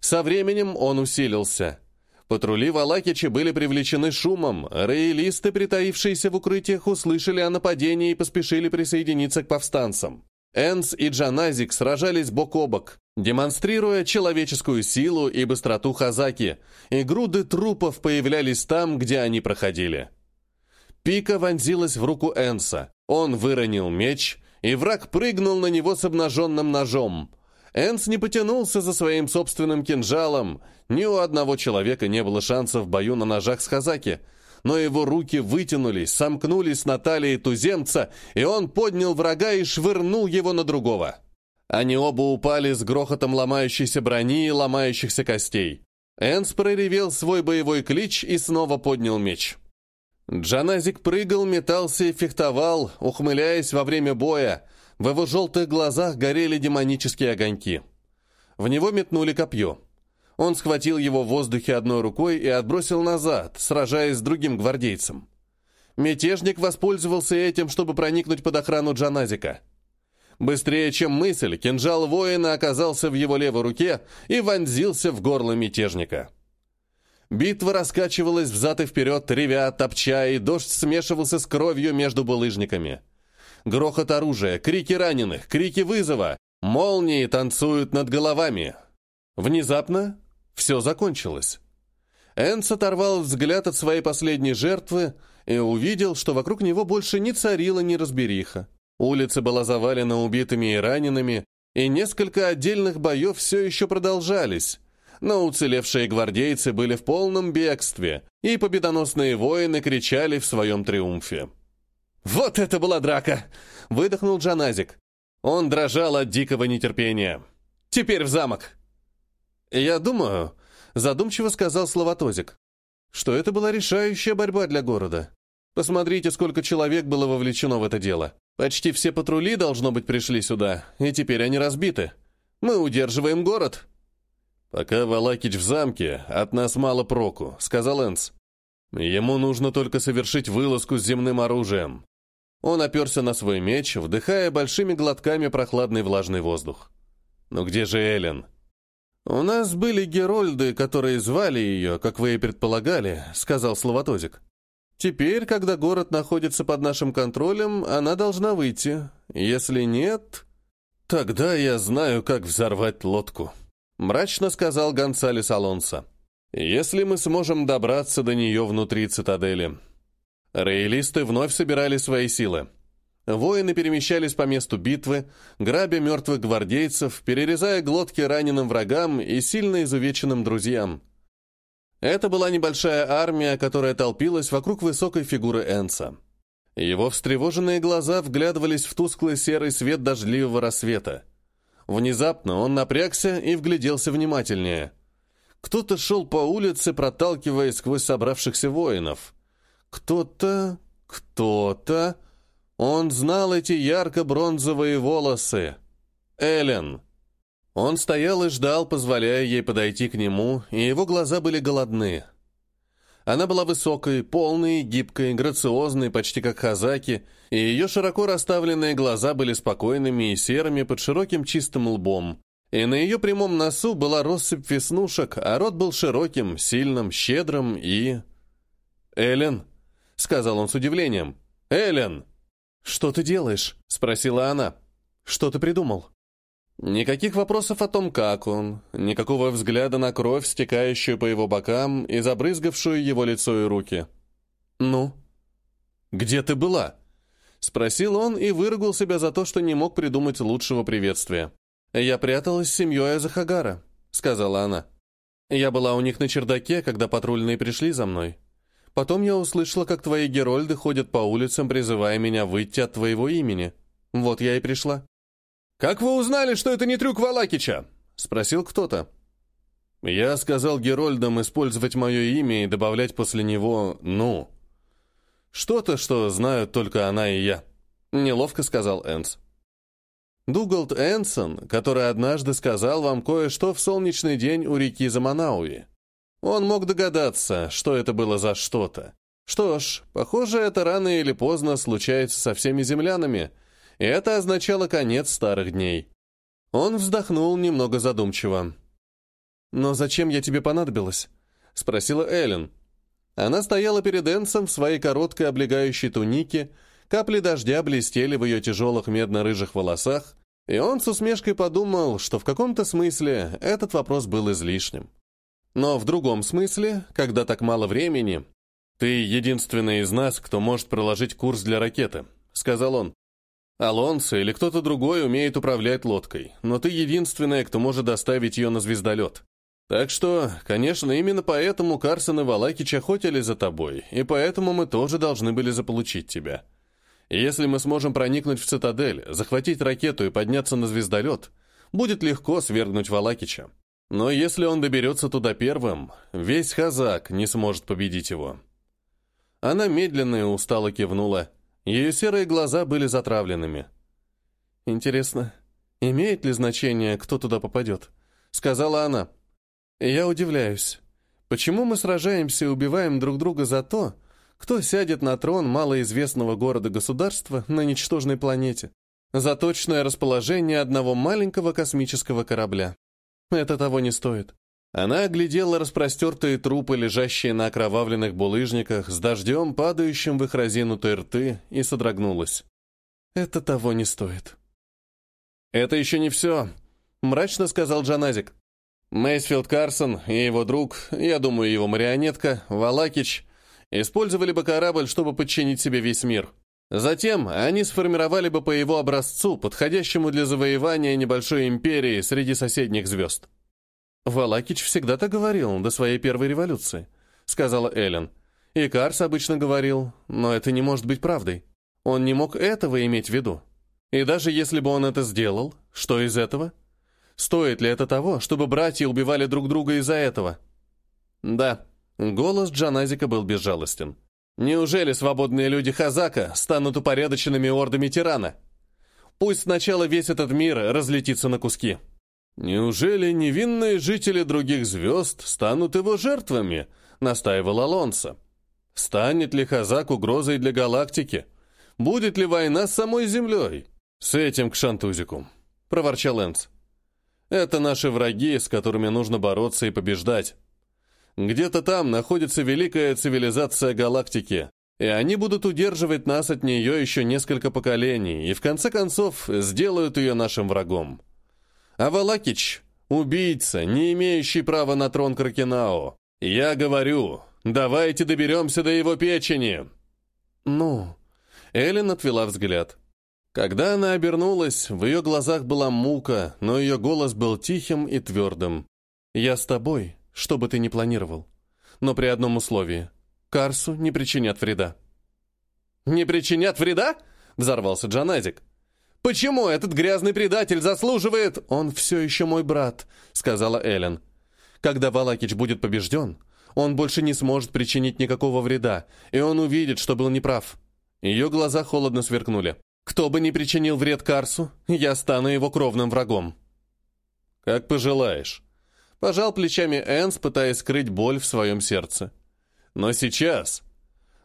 Со временем он усилился. Патрули Валакича были привлечены шумом, роялисты, притаившиеся в укрытиях, услышали о нападении и поспешили присоединиться к повстанцам. Энс и Джаназик сражались бок о бок, демонстрируя человеческую силу и быстроту Хазаки, и груды трупов появлялись там, где они проходили. Пика вонзилась в руку Энса. Он выронил меч, и враг прыгнул на него с обнаженным ножом. Энс не потянулся за своим собственным кинжалом. Ни у одного человека не было шансов в бою на ножах с Хазаки. Но его руки вытянулись, сомкнулись на талии туземца, и он поднял врага и швырнул его на другого. Они оба упали с грохотом ломающейся брони и ломающихся костей. Энс проревел свой боевой клич и снова поднял меч. Джаназик прыгал, метался и фехтовал, ухмыляясь во время боя, в его желтых глазах горели демонические огоньки. В него метнули копье. Он схватил его в воздухе одной рукой и отбросил назад, сражаясь с другим гвардейцем. Мятежник воспользовался этим, чтобы проникнуть под охрану Джаназика. Быстрее, чем мысль, кинжал воина оказался в его левой руке и вонзился в горло мятежника. Битва раскачивалась взад и вперед, ревя, топча, и дождь смешивался с кровью между булыжниками. Грохот оружия, крики раненых, крики вызова. Молнии танцуют над головами. Внезапно все закончилось. Энс оторвал взгляд от своей последней жертвы и увидел, что вокруг него больше не царила неразбериха. Улица была завалена убитыми и ранеными, и несколько отдельных боев все еще продолжались, но уцелевшие гвардейцы были в полном бегстве, и победоносные воины кричали в своем триумфе. «Вот это была драка!» — выдохнул Джаназик. Он дрожал от дикого нетерпения. «Теперь в замок!» «Я думаю», — задумчиво сказал Словотозик, «что это была решающая борьба для города. Посмотрите, сколько человек было вовлечено в это дело. Почти все патрули, должно быть, пришли сюда, и теперь они разбиты. Мы удерживаем город». «Пока Валакич в замке, от нас мало проку», — сказал Энс. «Ему нужно только совершить вылазку с земным оружием. Он оперся на свой меч, вдыхая большими глотками прохладный влажный воздух. «Но где же Эллен?» «У нас были герольды, которые звали ее, как вы и предполагали», — сказал Словотозик. «Теперь, когда город находится под нашим контролем, она должна выйти. Если нет...» «Тогда я знаю, как взорвать лодку», — мрачно сказал Гонсалес Алонсо. «Если мы сможем добраться до нее внутри цитадели». Роялисты вновь собирали свои силы. Воины перемещались по месту битвы, грабя мертвых гвардейцев, перерезая глотки раненым врагам и сильно изувеченным друзьям. Это была небольшая армия, которая толпилась вокруг высокой фигуры Энса. Его встревоженные глаза вглядывались в тусклый серый свет дождливого рассвета. Внезапно он напрягся и вгляделся внимательнее. Кто-то шел по улице, проталкиваясь сквозь собравшихся воинов. Кто-то, кто-то... Он знал эти ярко-бронзовые волосы. Эллен. Он стоял и ждал, позволяя ей подойти к нему, и его глаза были голодны. Она была высокой, полной, гибкой, грациозной, почти как Хазаки, и ее широко расставленные глаза были спокойными и серыми под широким чистым лбом. И на ее прямом носу была россыпь веснушек, а рот был широким, сильным, щедрым и... «Эллен», — сказал он с удивлением, — «Эллен!» «Что ты делаешь?» — спросила она. «Что ты придумал?» Никаких вопросов о том, как он, никакого взгляда на кровь, стекающую по его бокам и забрызгавшую его лицо и руки. «Ну?» «Где ты была?» — спросил он и выругал себя за то, что не мог придумать лучшего приветствия. «Я пряталась с семьей Азахагара», — сказала она. «Я была у них на чердаке, когда патрульные пришли за мной. Потом я услышала, как твои герольды ходят по улицам, призывая меня выйти от твоего имени. Вот я и пришла». «Как вы узнали, что это не трюк Валакича?» — спросил кто-то. Я сказал Герольдам использовать мое имя и добавлять после него «ну». Что-то, что знают только она и я. Неловко сказал Энс. Дугалд Энсон, который однажды сказал вам кое-что в солнечный день у реки Заманауи. Он мог догадаться, что это было за что-то. Что ж, похоже, это рано или поздно случается со всеми землянами — и это означало конец старых дней. Он вздохнул немного задумчиво. «Но зачем я тебе понадобилась?» — спросила Эллен. Она стояла перед Энсом в своей короткой облегающей тунике, капли дождя блестели в ее тяжелых медно-рыжих волосах, и он с усмешкой подумал, что в каком-то смысле этот вопрос был излишним. Но в другом смысле, когда так мало времени, «Ты единственный из нас, кто может проложить курс для ракеты», — сказал он. Алонсо или кто-то другой умеет управлять лодкой, но ты единственная, кто может доставить ее на звездолет. Так что, конечно, именно поэтому Карсон и Валакич охотились за тобой, и поэтому мы тоже должны были заполучить тебя. Если мы сможем проникнуть в цитадель, захватить ракету и подняться на звездолет, будет легко свергнуть Валакича. Но если он доберется туда первым, весь Хазак не сможет победить его. Она медленно и устало кивнула. Ее серые глаза были затравленными. «Интересно, имеет ли значение, кто туда попадет?» — сказала она. «Я удивляюсь. Почему мы сражаемся и убиваем друг друга за то, кто сядет на трон малоизвестного города-государства на ничтожной планете, за точное расположение одного маленького космического корабля? Это того не стоит. Она оглядела распростертые трупы, лежащие на окровавленных булыжниках, с дождем, падающим в их разинутые рты, и содрогнулась. «Это того не стоит». «Это еще не все», — мрачно сказал Джаназик. Мейсфилд Карсон и его друг, я думаю, его марионетка, Валакич, использовали бы корабль, чтобы подчинить себе весь мир. Затем они сформировали бы по его образцу, подходящему для завоевания небольшой империи среди соседних звезд. «Валакич всегда так говорил до своей первой революции», — сказала Эллен. «И Карс обычно говорил, но это не может быть правдой. Он не мог этого иметь в виду. И даже если бы он это сделал, что из этого? Стоит ли это того, чтобы братья убивали друг друга из-за этого?» «Да», — голос Джаназика был безжалостен. «Неужели свободные люди Хазака станут упорядоченными ордами тирана? Пусть сначала весь этот мир разлетится на куски». «Неужели невинные жители других звезд станут его жертвами?» — настаивал Алонсо. «Станет ли Хазак угрозой для галактики? Будет ли война с самой Землей?» «С этим к Шантузику», — проворчал Энс. «Это наши враги, с которыми нужно бороться и побеждать. Где-то там находится великая цивилизация галактики, и они будут удерживать нас от нее еще несколько поколений, и в конце концов сделают ее нашим врагом». А Валакич — убийца, не имеющий права на трон Кракенао. Я говорю, давайте доберемся до его печени. Ну, Эллен отвела взгляд. Когда она обернулась, в ее глазах была мука, но ее голос был тихим и твердым. «Я с тобой, что бы ты ни планировал. Но при одном условии. Карсу не причинят вреда». «Не причинят вреда?» — взорвался Джаназик. Почему этот грязный предатель заслуживает...» «Он все еще мой брат», — сказала Эллен. «Когда Валакич будет побежден, он больше не сможет причинить никакого вреда, и он увидит, что был неправ». Ее глаза холодно сверкнули. «Кто бы ни причинил вред Карсу, я стану его кровным врагом». «Как пожелаешь». Пожал плечами Энс, пытаясь скрыть боль в своем сердце. «Но сейчас...»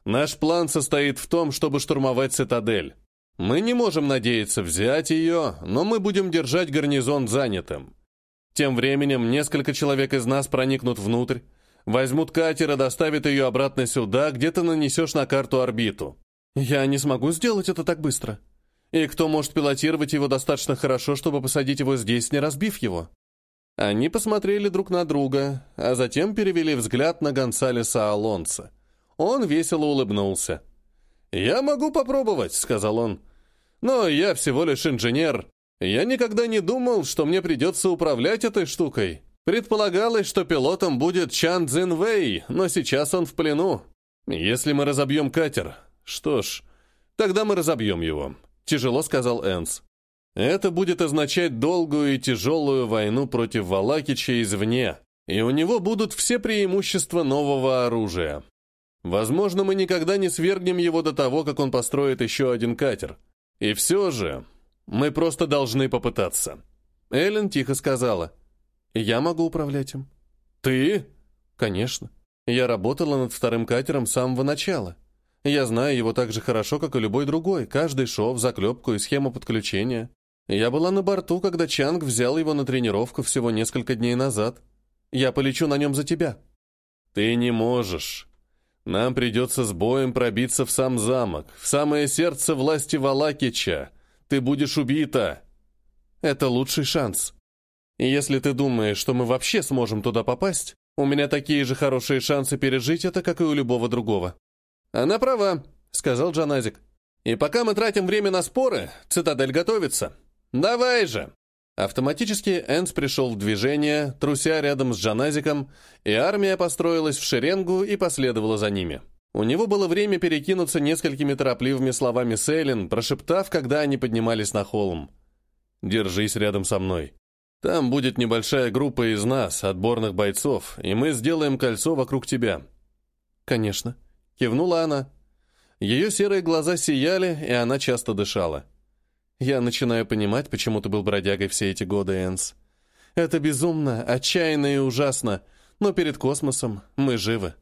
Наш план состоит в том, чтобы штурмовать цитадель. Мы не можем надеяться взять ее, но мы будем держать гарнизон занятым. Тем временем несколько человек из нас проникнут внутрь, возьмут катер и доставят ее обратно сюда, где ты нанесешь на карту орбиту. Я не смогу сделать это так быстро. И кто может пилотировать его достаточно хорошо, чтобы посадить его здесь, не разбив его? Они посмотрели друг на друга, а затем перевели взгляд на Гонсалеса Алонса. Он весело улыбнулся. «Я могу попробовать», — сказал он. «Но я всего лишь инженер. Я никогда не думал, что мне придется управлять этой штукой. Предполагалось, что пилотом будет Чан Цзин Вэй, но сейчас он в плену. Если мы разобьем катер, что ж, тогда мы разобьем его», — тяжело сказал Энс. Это будет означать долгую и тяжелую войну против Валакича извне, и у него будут все преимущества нового оружия. Возможно, мы никогда не свергнем его до того, как он построит еще один катер. И все же, мы просто должны попытаться. Эллен тихо сказала. «Я могу управлять им». «Ты?» «Конечно. Я работала над вторым катером с самого начала. Я знаю его так же хорошо, как и любой другой, каждый шов, заклепку и схему подключения. Я была на борту, когда Чанг взял его на тренировку всего несколько дней назад. Я полечу на нем за тебя». «Ты не можешь. Нам придется с боем пробиться в сам замок, в самое сердце власти Валакича. Ты будешь убита». «Это лучший шанс. Если ты думаешь, что мы вообще сможем туда попасть, у меня такие же хорошие шансы пережить это, как и у любого другого». «Она права», — сказал Джаназик. «И пока мы тратим время на споры, цитадель готовится». «Давай же!» Автоматически Энс пришел в движение, труся рядом с Джаназиком, и армия построилась в шеренгу и последовала за ними. У него было время перекинуться несколькими торопливыми словами с Эллен, прошептав, когда они поднимались на холм. «Держись рядом со мной. Там будет небольшая группа из нас, отборных бойцов, и мы сделаем кольцо вокруг тебя». «Конечно», — кивнула она. Ее серые глаза сияли, и она часто дышала. Я начинаю понимать, почему ты был бродягой все эти годы, Энс. Это безумно, отчаянно и ужасно, но перед космосом мы живы.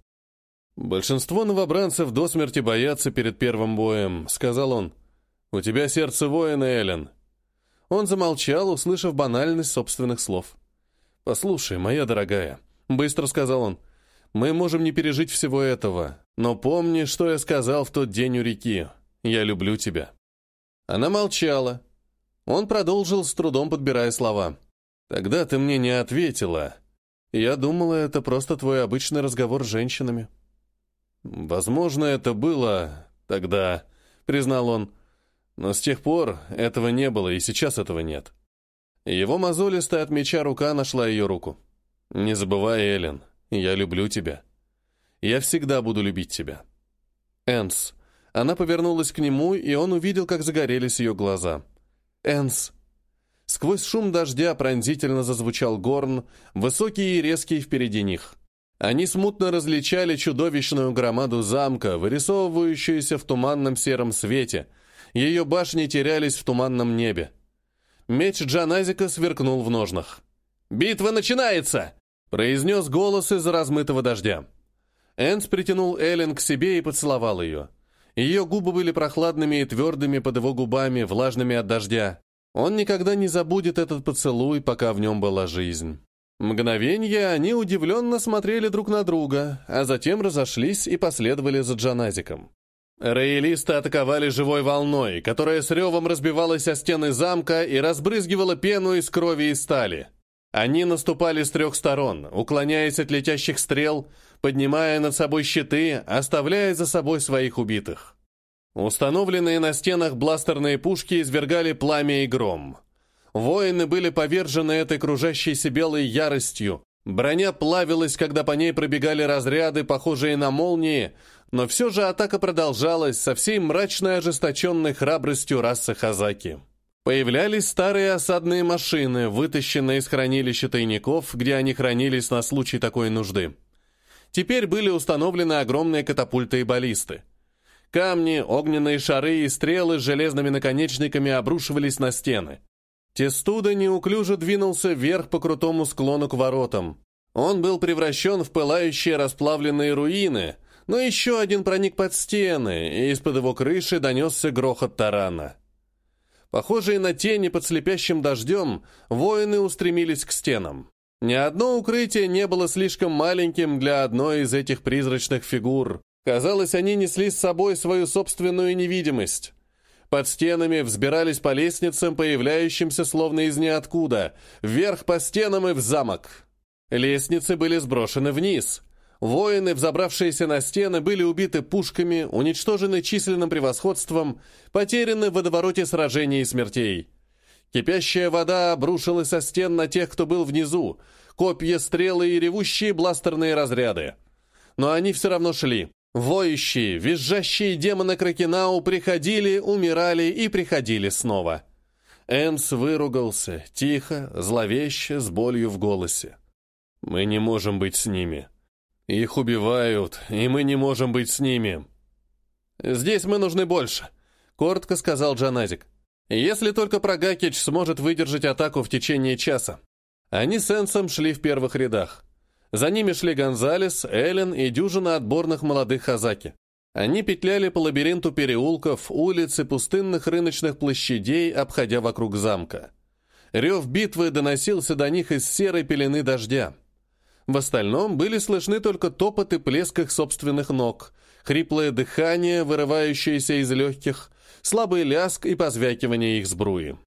«Большинство новобранцев до смерти боятся перед первым боем», — сказал он. «У тебя сердце воина, Эллен». Он замолчал, услышав банальность собственных слов. «Послушай, моя дорогая», — быстро сказал он, — «мы можем не пережить всего этого, но помни, что я сказал в тот день у реки. Я люблю тебя». Она молчала. Он продолжил, с трудом подбирая слова. «Тогда ты мне не ответила. Я думала, это просто твой обычный разговор с женщинами». «Возможно, это было тогда», — признал он. «Но с тех пор этого не было, и сейчас этого нет». Его мозолистая от меча рука нашла ее руку. «Не забывай, Эллен, я люблю тебя. Я всегда буду любить тебя». «Энс, она повернулась к нему, и он увидел, как загорелись ее глаза. «Энс!» Сквозь шум дождя пронзительно зазвучал горн, высокий и резкий впереди них. Они смутно различали чудовищную громаду замка, вырисовывающуюся в туманном сером свете. Ее башни терялись в туманном небе. Меч Джаназика сверкнул в ножнах. «Битва начинается!» — произнес голос из-за размытого дождя. Энс притянул Эллен к себе и поцеловал ее. Ее губы были прохладными и твердыми под его губами, влажными от дождя. Он никогда не забудет этот поцелуй, пока в нем была жизнь. Мгновенье они удивленно смотрели друг на друга, а затем разошлись и последовали за Джаназиком. Роялисты атаковали живой волной, которая с ревом разбивалась о стены замка и разбрызгивала пену из крови и стали. Они наступали с трех сторон, уклоняясь от летящих стрел, поднимая над собой щиты, оставляя за собой своих убитых. Установленные на стенах бластерные пушки извергали пламя и гром. Воины были повержены этой кружащейся белой яростью. Броня плавилась, когда по ней пробегали разряды, похожие на молнии, но все же атака продолжалась со всей мрачной ожесточенной храбростью расы Хазаки. Появлялись старые осадные машины, вытащенные из хранилища тайников, где они хранились на случай такой нужды. Теперь были установлены огромные катапульты и баллисты. Камни, огненные шары и стрелы с железными наконечниками обрушивались на стены. Тестуда неуклюже двинулся вверх по крутому склону к воротам. Он был превращен в пылающие расплавленные руины, но еще один проник под стены, и из-под его крыши донесся грохот тарана. Похожие на тени под слепящим дождем, воины устремились к стенам. Ни одно укрытие не было слишком маленьким для одной из этих призрачных фигур. Казалось, они несли с собой свою собственную невидимость. Под стенами взбирались по лестницам, появляющимся словно из ниоткуда, вверх по стенам и в замок. Лестницы были сброшены вниз. Воины, взобравшиеся на стены, были убиты пушками, уничтожены численным превосходством, потеряны в водовороте сражений и смертей. Кипящая вода обрушилась со стен на тех, кто был внизу, копья, стрелы и ревущие бластерные разряды. Но они все равно шли. Воющие, визжащие демоны Кракенау приходили, умирали и приходили снова. Энс выругался, тихо, зловеще, с болью в голосе. «Мы не можем быть с ними. Их убивают, и мы не можем быть с ними». «Здесь мы нужны больше», — коротко сказал Джаназик. «Если только Прогакич сможет выдержать атаку в течение часа». Они с Энсом шли в первых рядах. За ними шли Гонзалес, Эллен и дюжина отборных молодых хазаки. Они петляли по лабиринту переулков, улиц и пустынных рыночных площадей, обходя вокруг замка. Рев битвы доносился до них из серой пелены дождя. В остальном были слышны только топот и плеск их собственных ног, хриплое дыхание, вырывающееся из легких, слабый ляск и позвякивание их сбруи.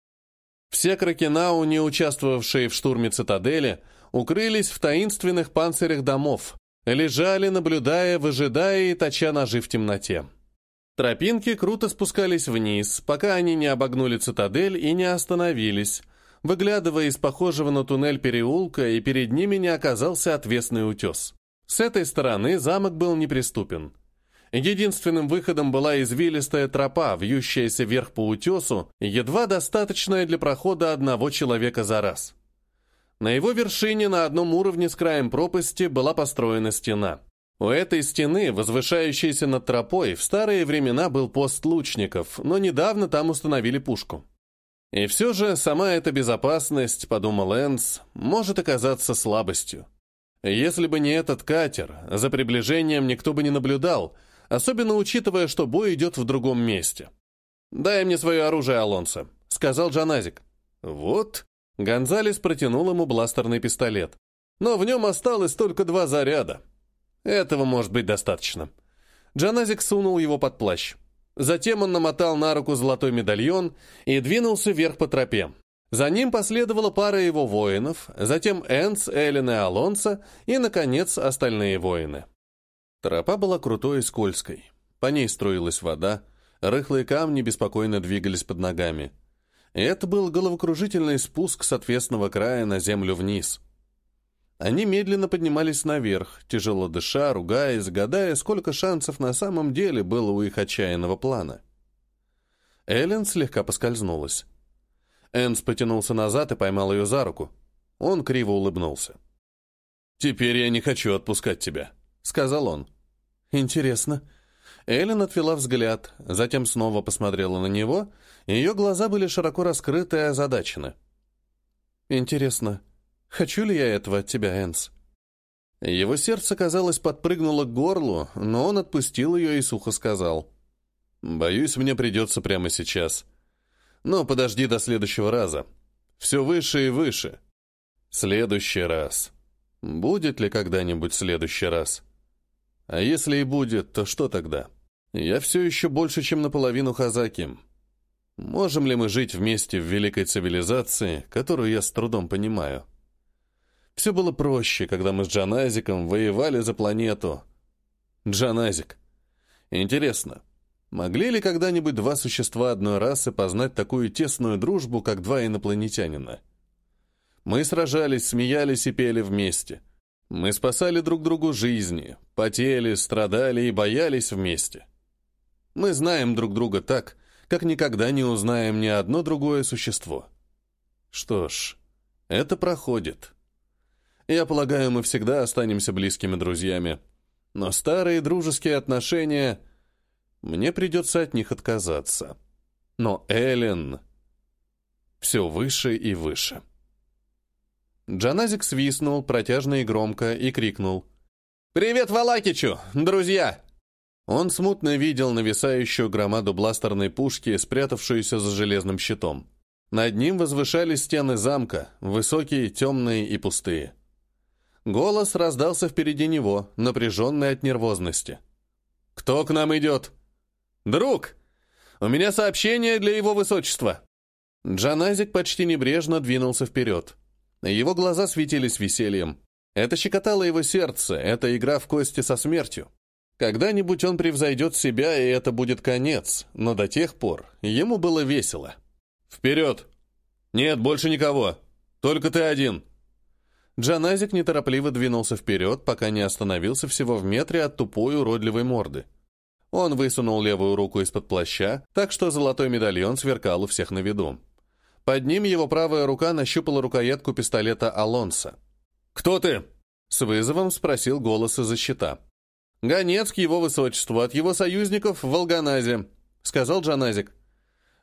Все кракенау, не участвовавшие в штурме цитадели, укрылись в таинственных панцирях домов, лежали, наблюдая, выжидая и точа ножи в темноте. Тропинки круто спускались вниз, пока они не обогнули цитадель и не остановились, выглядывая из похожего на туннель переулка, и перед ними не оказался отвесный утес. С этой стороны замок был неприступен. Единственным выходом была извилистая тропа, вьющаяся вверх по утесу, едва достаточная для прохода одного человека за раз. На его вершине на одном уровне с краем пропасти была построена стена. У этой стены, возвышающейся над тропой, в старые времена был пост лучников, но недавно там установили пушку. И все же сама эта безопасность, подумал Энс, может оказаться слабостью. Если бы не этот катер, за приближением никто бы не наблюдал, особенно учитывая, что бой идет в другом месте. «Дай мне свое оружие, Алонсо», — сказал Джаназик. «Вот», Гонзалес протянул ему бластерный пистолет. Но в нем осталось только два заряда. Этого может быть достаточно. Джаназик сунул его под плащ. Затем он намотал на руку золотой медальон и двинулся вверх по тропе. За ним последовала пара его воинов, затем Энс, Эллен и Алонсо, и, наконец, остальные воины. Тропа была крутой и скользкой. По ней струилась вода, рыхлые камни беспокойно двигались под ногами. И это был головокружительный спуск с отвесного края на землю вниз. Они медленно поднимались наверх, тяжело дыша, ругаясь, гадая, сколько шансов на самом деле было у их отчаянного плана. Эллен слегка поскользнулась. Энс потянулся назад и поймал ее за руку. Он криво улыбнулся. «Теперь я не хочу отпускать тебя», — сказал он. «Интересно». Эллен отвела взгляд, затем снова посмотрела на него — ее глаза были широко раскрыты и озадачены. «Интересно, хочу ли я этого от тебя, Энс?» Его сердце, казалось, подпрыгнуло к горлу, но он отпустил ее и сухо сказал. «Боюсь, мне придется прямо сейчас. Но подожди до следующего раза. Все выше и выше. Следующий раз. Будет ли когда-нибудь следующий раз? А если и будет, то что тогда? Я все еще больше, чем наполовину Хазаким. Можем ли мы жить вместе в великой цивилизации, которую я с трудом понимаю? Все было проще, когда мы с Джаназиком воевали за планету. Джаназик. Интересно, могли ли когда-нибудь два существа одной расы познать такую тесную дружбу, как два инопланетянина? Мы сражались, смеялись и пели вместе. Мы спасали друг другу жизни, потели, страдали и боялись вместе. Мы знаем друг друга так, как никогда не узнаем ни одно другое существо. Что ж, это проходит. Я полагаю, мы всегда останемся близкими друзьями. Но старые дружеские отношения... Мне придется от них отказаться. Но Эллен... Все выше и выше. Джаназик свистнул протяжно и громко и крикнул. «Привет Валакичу, друзья!» Он смутно видел нависающую громаду бластерной пушки, спрятавшуюся за железным щитом. Над ним возвышались стены замка, высокие, темные и пустые. Голос раздался впереди него, напряженный от нервозности. «Кто к нам идет?» «Друг! У меня сообщение для его высочества!» Джаназик почти небрежно двинулся вперед. Его глаза светились весельем. Это щекотало его сердце, это игра в кости со смертью. Когда-нибудь он превзойдет себя, и это будет конец, но до тех пор ему было весело. «Вперед!» «Нет, больше никого. Только ты один». Джаназик неторопливо двинулся вперед, пока не остановился всего в метре от тупой уродливой морды. Он высунул левую руку из-под плаща, так что золотой медальон сверкал у всех на виду. Под ним его правая рука нащупала рукоятку пистолета Алонса. «Кто ты?» — с вызовом спросил голос из-за щита. «Гонец к его высочеству от его союзников в Волганазе», — сказал Джаназик.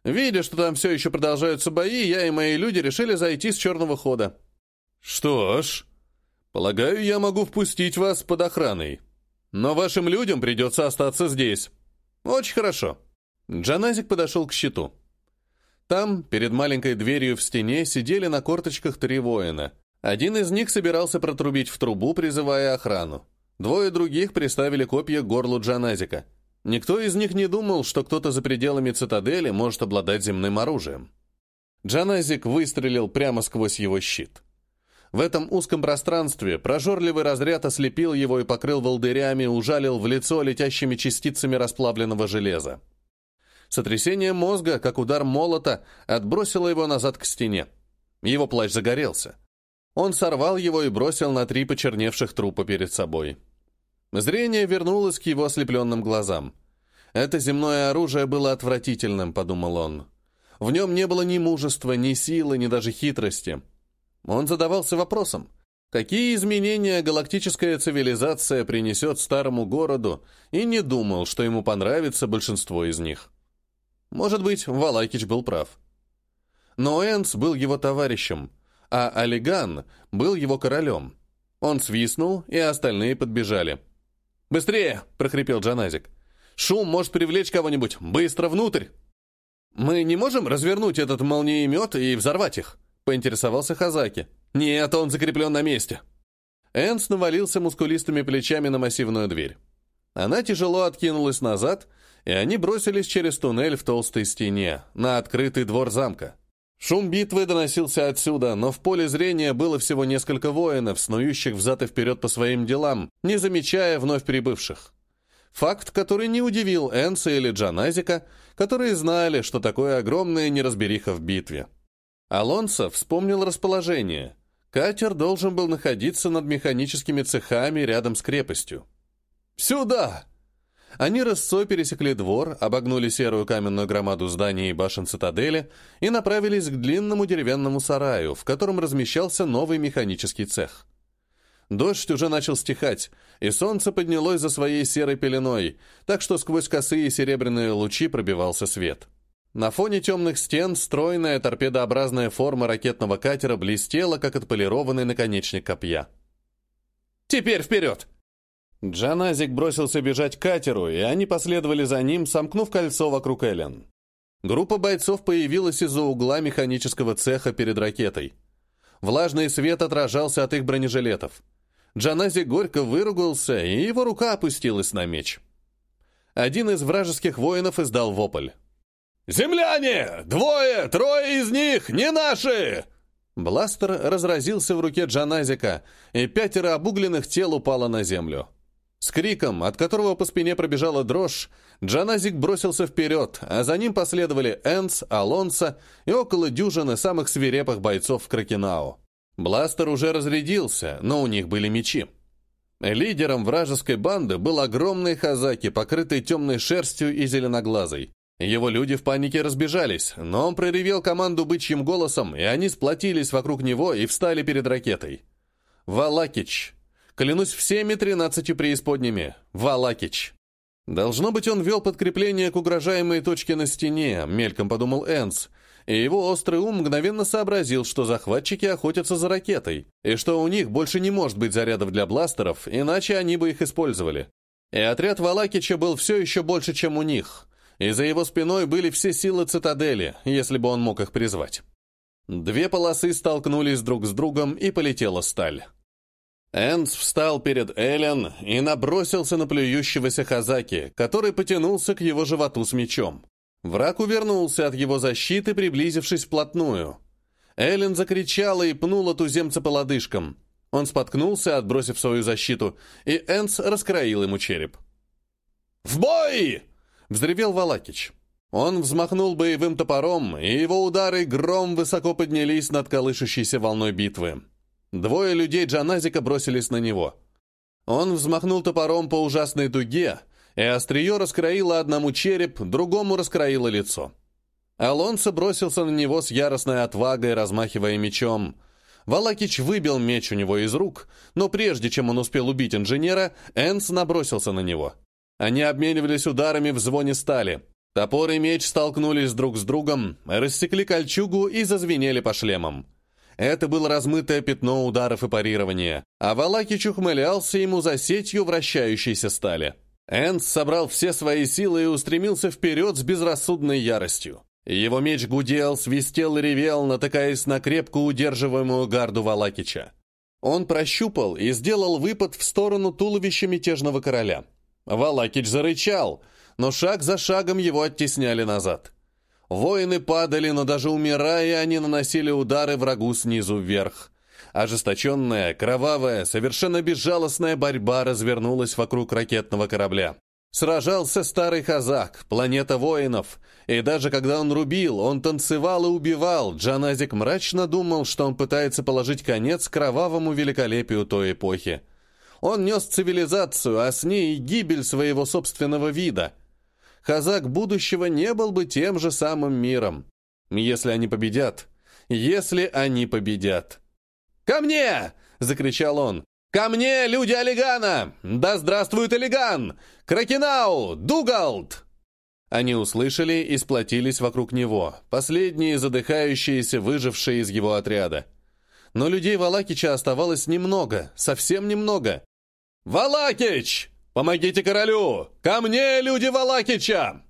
«Видя, что там все еще продолжаются бои, я и мои люди решили зайти с черного хода». «Что ж, полагаю, я могу впустить вас под охраной. Но вашим людям придется остаться здесь». «Очень хорошо». Джаназик подошел к щиту. Там, перед маленькой дверью в стене, сидели на корточках три воина. Один из них собирался протрубить в трубу, призывая охрану. Двое других приставили копья к горлу Джаназика. Никто из них не думал, что кто-то за пределами цитадели может обладать земным оружием. Джаназик выстрелил прямо сквозь его щит. В этом узком пространстве прожорливый разряд ослепил его и покрыл волдырями, ужалил в лицо летящими частицами расплавленного железа. Сотрясение мозга, как удар молота, отбросило его назад к стене. Его плащ загорелся. Он сорвал его и бросил на три почерневших трупа перед собой. Зрение вернулось к его ослепленным глазам. «Это земное оружие было отвратительным», — подумал он. В нем не было ни мужества, ни силы, ни даже хитрости. Он задавался вопросом, какие изменения галактическая цивилизация принесет старому городу, и не думал, что ему понравится большинство из них. Может быть, Валакич был прав. Но Энс был его товарищем, а Олиган был его королем. Он свистнул, и остальные подбежали. «Быстрее!» — прохрипел Джаназик. «Шум может привлечь кого-нибудь! Быстро внутрь!» «Мы не можем развернуть этот молниемет и взорвать их?» — поинтересовался Хазаки. «Нет, он закреплен на месте». Энс навалился мускулистыми плечами на массивную дверь. Она тяжело откинулась назад, и они бросились через туннель в толстой стене, на открытый двор замка. Шум битвы доносился отсюда, но в поле зрения было всего несколько воинов, снующих взад и вперед по своим делам, не замечая вновь прибывших. Факт, который не удивил Энса или Джаназика, которые знали, что такое огромная неразбериха в битве. Алонсо вспомнил расположение. Катер должен был находиться над механическими цехами рядом с крепостью. «Сюда!» Они рысцой пересекли двор, обогнули серую каменную громаду зданий и башен цитадели и направились к длинному деревянному сараю, в котором размещался новый механический цех. Дождь уже начал стихать, и солнце поднялось за своей серой пеленой, так что сквозь косые серебряные лучи пробивался свет. На фоне темных стен стройная торпедообразная форма ракетного катера блестела, как отполированный наконечник копья. «Теперь вперед!» Джаназик бросился бежать к катеру, и они последовали за ним, сомкнув кольцо вокруг Эллен. Группа бойцов появилась из-за угла механического цеха перед ракетой. Влажный свет отражался от их бронежилетов. Джаназик горько выругался, и его рука опустилась на меч. Один из вражеских воинов издал вопль. «Земляне! Двое! Трое из них! Не наши!» Бластер разразился в руке Джаназика, и пятеро обугленных тел упало на землю. С криком, от которого по спине пробежала дрожь, Джаназик бросился вперед, а за ним последовали Энс, Алонсо и около дюжины самых свирепых бойцов Кракенау. Бластер уже разрядился, но у них были мечи. Лидером вражеской банды был огромный хазаки, покрытый темной шерстью и зеленоглазой. Его люди в панике разбежались, но он проревел команду бычьим голосом, и они сплотились вокруг него и встали перед ракетой. «Валакич, Клянусь всеми тринадцатью преисподними. Валакич. Должно быть, он вел подкрепление к угрожаемой точке на стене, мельком подумал Энс, и его острый ум мгновенно сообразил, что захватчики охотятся за ракетой, и что у них больше не может быть зарядов для бластеров, иначе они бы их использовали. И отряд Валакича был все еще больше, чем у них, и за его спиной были все силы цитадели, если бы он мог их призвать. Две полосы столкнулись друг с другом, и полетела сталь. Энс встал перед Эллен и набросился на плюющегося Хазаки, который потянулся к его животу с мечом. Враг увернулся от его защиты, приблизившись вплотную. Эллен закричала и пнула туземца по лодыжкам. Он споткнулся, отбросив свою защиту, и Энс раскроил ему череп. «В бой!» — взревел Валакич. Он взмахнул боевым топором, и его удары гром высоко поднялись над колышущейся волной битвы. Двое людей Джаназика бросились на него. Он взмахнул топором по ужасной дуге, и острие раскроило одному череп, другому раскроило лицо. Алонсо бросился на него с яростной отвагой, размахивая мечом. Валакич выбил меч у него из рук, но прежде чем он успел убить инженера, Энс набросился на него. Они обменивались ударами в звоне стали. Топор и меч столкнулись друг с другом, рассекли кольчугу и зазвенели по шлемам. Это было размытое пятно ударов и парирования, а Валакич ухмылялся ему за сетью вращающейся стали. Энс собрал все свои силы и устремился вперед с безрассудной яростью. Его меч гудел, свистел и ревел, натыкаясь на крепко удерживаемую гарду Валакича. Он прощупал и сделал выпад в сторону туловища мятежного короля. Валакич зарычал, но шаг за шагом его оттесняли назад. Воины падали, но даже умирая, они наносили удары врагу снизу вверх. Ожесточенная, кровавая, совершенно безжалостная борьба развернулась вокруг ракетного корабля. Сражался старый казак, планета воинов, и даже когда он рубил, он танцевал и убивал, Джаназик мрачно думал, что он пытается положить конец кровавому великолепию той эпохи. Он нес цивилизацию, а с ней гибель своего собственного вида – Казак будущего не был бы тем же самым миром. Если они победят. Если они победят. «Ко мне!» — закричал он. «Ко мне, люди Олигана! Да здравствует Олиган! Кракенау! Дугалд!» Они услышали и сплотились вокруг него, последние задыхающиеся, выжившие из его отряда. Но людей Валакича оставалось немного, совсем немного. «Валакич!» «Помогите королю! Ко мне, люди Валакича!»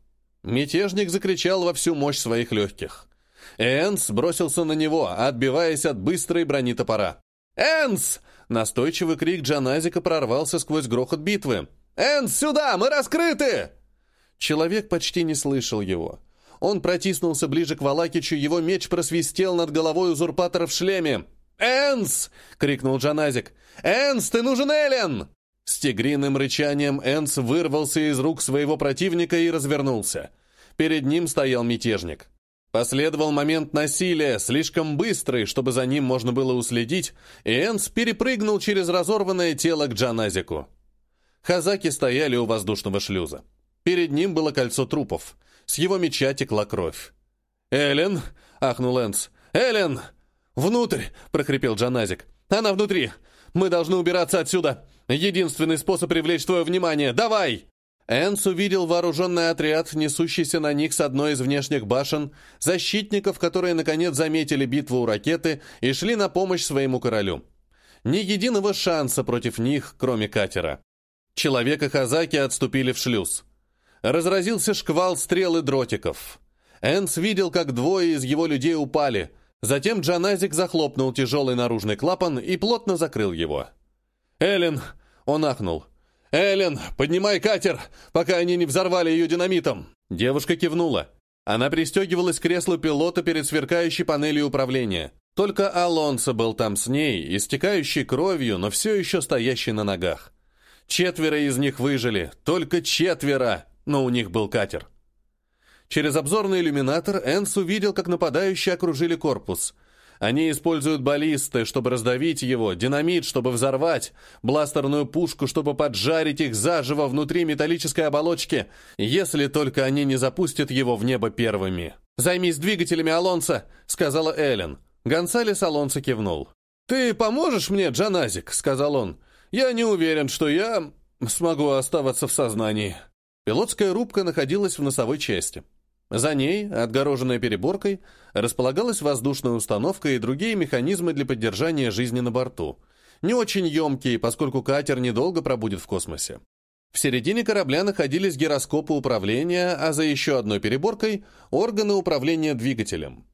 Мятежник закричал во всю мощь своих легких. Энс бросился на него, отбиваясь от быстрой брони топора. «Энс!» — настойчивый крик Джаназика прорвался сквозь грохот битвы. «Энс, сюда! Мы раскрыты!» Человек почти не слышал его. Он протиснулся ближе к Валакичу, его меч просвистел над головой узурпатора в шлеме. «Энс!» — крикнул Джаназик. «Энс, ты нужен Элен!» С тигриным рычанием Энс вырвался из рук своего противника и развернулся. Перед ним стоял мятежник. Последовал момент насилия, слишком быстрый, чтобы за ним можно было уследить, и Энс перепрыгнул через разорванное тело к Джаназику. Хазаки стояли у воздушного шлюза. Перед ним было кольцо трупов. С его меча текла кровь. «Эллен!» — ахнул Энс. «Эллен!» «Внутрь!» — прохрипел Джаназик. «Она внутри! Мы должны убираться отсюда! Единственный способ привлечь твое внимание! Давай!» Энс увидел вооруженный отряд, несущийся на них с одной из внешних башен, защитников, которые наконец заметили битву у ракеты и шли на помощь своему королю. Ни единого шанса против них, кроме катера. Человек и Хазаки отступили в шлюз. Разразился шквал стрел и дротиков. Энс видел, как двое из его людей упали. Затем Джаназик захлопнул тяжелый наружный клапан и плотно закрыл его. «Эллен!» — он ахнул. «Эллен, поднимай катер, пока они не взорвали ее динамитом!» Девушка кивнула. Она пристегивалась к креслу пилота перед сверкающей панелью управления. Только Алонсо был там с ней, истекающий кровью, но все еще стоящий на ногах. Четверо из них выжили, только четверо, но у них был катер. Через обзорный иллюминатор Энс увидел, как нападающие окружили корпус. Они используют баллисты, чтобы раздавить его, динамит, чтобы взорвать, бластерную пушку, чтобы поджарить их заживо внутри металлической оболочки, если только они не запустят его в небо первыми. «Займись двигателями, Алонсо!» — сказала Эллен. Гонсалес Алонсо кивнул. «Ты поможешь мне, Джаназик?» — сказал он. «Я не уверен, что я смогу оставаться в сознании». Пилотская рубка находилась в носовой части. За ней, отгороженная переборкой, располагалась воздушная установка и другие механизмы для поддержания жизни на борту. Не очень емкие, поскольку катер недолго пробудет в космосе. В середине корабля находились гироскопы управления, а за еще одной переборкой — органы управления двигателем.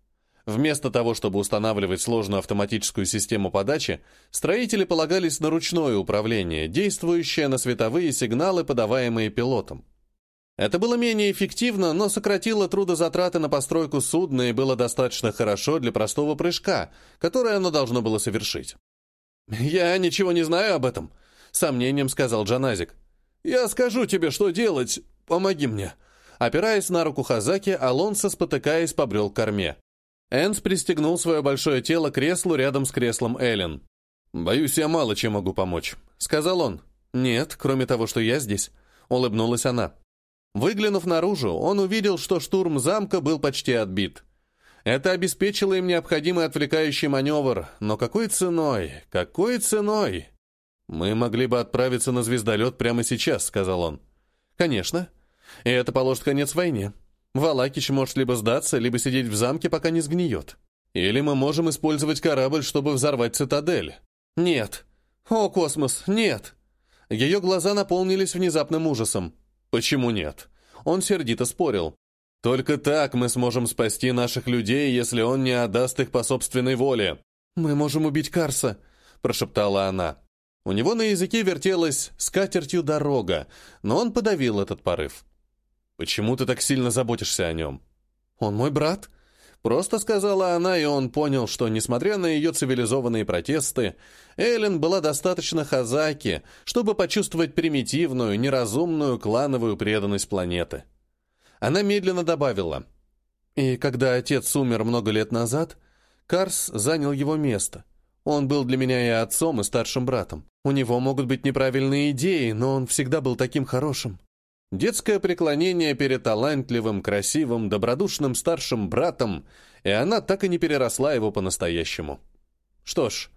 Вместо того, чтобы устанавливать сложную автоматическую систему подачи, строители полагались на ручное управление, действующее на световые сигналы, подаваемые пилотом. Это было менее эффективно, но сократило трудозатраты на постройку судна и было достаточно хорошо для простого прыжка, который оно должно было совершить. «Я ничего не знаю об этом», — сомнением сказал Джаназик. «Я скажу тебе, что делать. Помоги мне». Опираясь на руку Хазаки, Алонсо, спотыкаясь, побрел к корме. Энс пристегнул свое большое тело к креслу рядом с креслом Эллен. «Боюсь, я мало чем могу помочь», — сказал он. «Нет, кроме того, что я здесь», — улыбнулась она. Выглянув наружу, он увидел, что штурм замка был почти отбит. Это обеспечило им необходимый отвлекающий маневр, но какой ценой? Какой ценой? «Мы могли бы отправиться на звездолет прямо сейчас», — сказал он. «Конечно. И это положит конец войне. Валакич может либо сдаться, либо сидеть в замке, пока не сгниет. Или мы можем использовать корабль, чтобы взорвать цитадель». «Нет. О, космос, нет!» Ее глаза наполнились внезапным ужасом. «Почему нет?» Он сердито спорил. «Только так мы сможем спасти наших людей, если он не отдаст их по собственной воле». «Мы можем убить Карса», — прошептала она. У него на языке вертелась скатертью дорога, но он подавил этот порыв. «Почему ты так сильно заботишься о нем?» «Он мой брат», — просто сказала она, и он понял, что, несмотря на ее цивилизованные протесты, Эллен была достаточно хазаки, чтобы почувствовать примитивную, неразумную клановую преданность планеты. Она медленно добавила. «И когда отец умер много лет назад, Карс занял его место. Он был для меня и отцом, и старшим братом. У него могут быть неправильные идеи, но он всегда был таким хорошим». Детское преклонение перед талантливым, красивым, добродушным старшим братом, и она так и не переросла его по-настоящему. Что ж,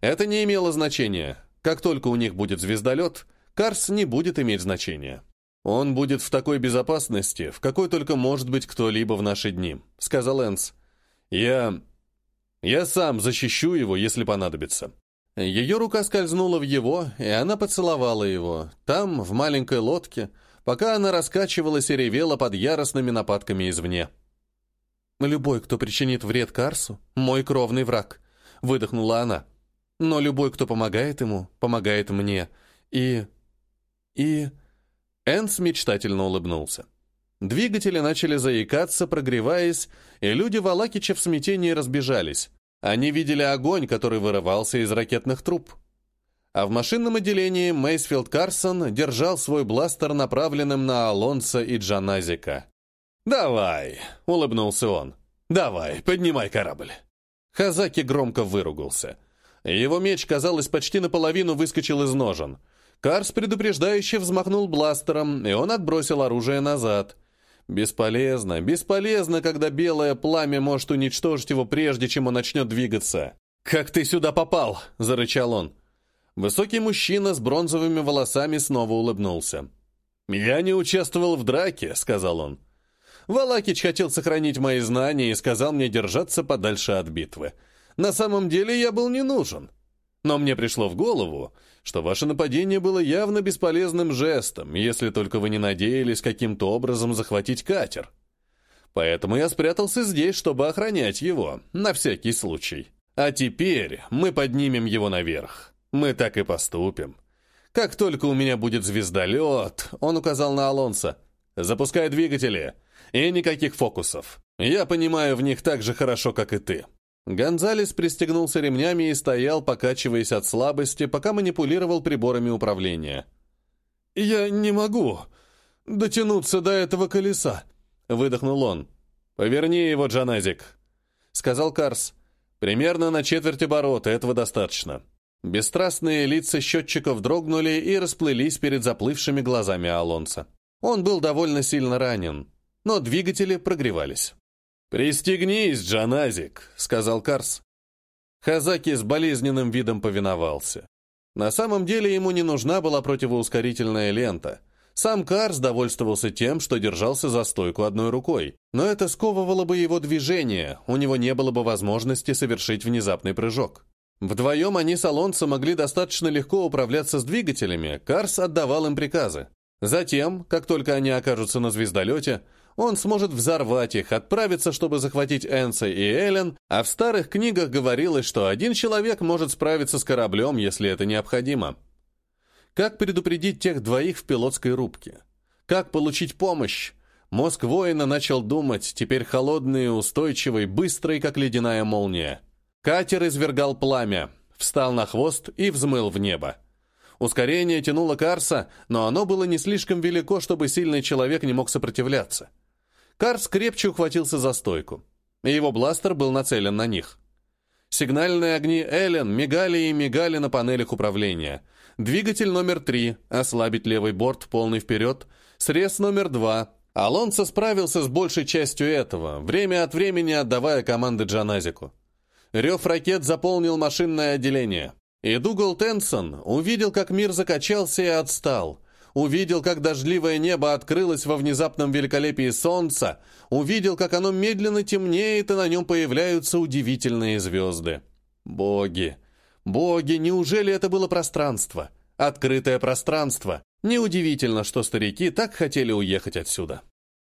это не имело значения. Как только у них будет звездолет, Карс не будет иметь значения. Он будет в такой безопасности, в какой только может быть кто-либо в наши дни, сказал Энс. Я... я сам защищу его, если понадобится. Ее рука скользнула в его, и она поцеловала его, там, в маленькой лодке, пока она раскачивалась и ревела под яростными нападками извне. «Любой, кто причинит вред Карсу, мой кровный враг», — выдохнула она. Но любой, кто помогает ему, помогает мне. И... и...» Энс мечтательно улыбнулся. Двигатели начали заикаться, прогреваясь, и люди Валакича в смятении разбежались. Они видели огонь, который вырывался из ракетных труб. А в машинном отделении Мейсфилд Карсон держал свой бластер, направленным на Алонса и Джаназика. «Давай», — улыбнулся он. «Давай, поднимай корабль». Хазаки громко выругался. Его меч, казалось, почти наполовину выскочил из ножен. Карс предупреждающе взмахнул бластером, и он отбросил оружие назад. Бесполезно, бесполезно, когда белое пламя может уничтожить его прежде, чем он начнет двигаться. «Как ты сюда попал?» — зарычал он. Высокий мужчина с бронзовыми волосами снова улыбнулся. «Я не участвовал в драке», — сказал он. Валакич хотел сохранить мои знания и сказал мне держаться подальше от битвы. На самом деле я был не нужен. Но мне пришло в голову, что ваше нападение было явно бесполезным жестом, если только вы не надеялись каким-то образом захватить катер. Поэтому я спрятался здесь, чтобы охранять его, на всякий случай. А теперь мы поднимем его наверх. Мы так и поступим. Как только у меня будет звездолет, он указал на Алонса, запускай двигатели, и никаких фокусов. Я понимаю в них так же хорошо, как и ты. Гонзалес пристегнулся ремнями и стоял, покачиваясь от слабости, пока манипулировал приборами управления. «Я не могу дотянуться до этого колеса», — выдохнул он. «Поверни его, Джаназик», — сказал Карс. «Примерно на четверть оборота, этого достаточно». Бесстрастные лица счетчиков дрогнули и расплылись перед заплывшими глазами Алонса. Он был довольно сильно ранен, но двигатели прогревались. «Пристегнись, Джаназик», — сказал Карс. Хазаки с болезненным видом повиновался. На самом деле ему не нужна была противоускорительная лента. Сам Карс довольствовался тем, что держался за стойку одной рукой. Но это сковывало бы его движение, у него не было бы возможности совершить внезапный прыжок. Вдвоем они с Алонсо могли достаточно легко управляться с двигателями, Карс отдавал им приказы. Затем, как только они окажутся на звездолете, он сможет взорвать их, отправиться, чтобы захватить Энса и Эллен, а в старых книгах говорилось, что один человек может справиться с кораблем, если это необходимо. Как предупредить тех двоих в пилотской рубке? Как получить помощь? Мозг воина начал думать, теперь холодный, устойчивый, быстрый, как ледяная молния. Катер извергал пламя, встал на хвост и взмыл в небо. Ускорение тянуло Карса, но оно было не слишком велико, чтобы сильный человек не мог сопротивляться. Карс крепче ухватился за стойку. Его бластер был нацелен на них. Сигнальные огни Эллен мигали и мигали на панелях управления. Двигатель номер три, ослабить левый борт, полный вперед. Срез номер два. Алонсо справился с большей частью этого, время от времени отдавая команды Джаназику. Рев ракет заполнил машинное отделение. И Дугал Тенсон увидел, как мир закачался и отстал. Увидел, как дождливое небо открылось во внезапном великолепии солнца. Увидел, как оно медленно темнеет, и на нем появляются удивительные звезды. Боги! Боги, неужели это было пространство? Открытое пространство. Неудивительно, что старики так хотели уехать отсюда.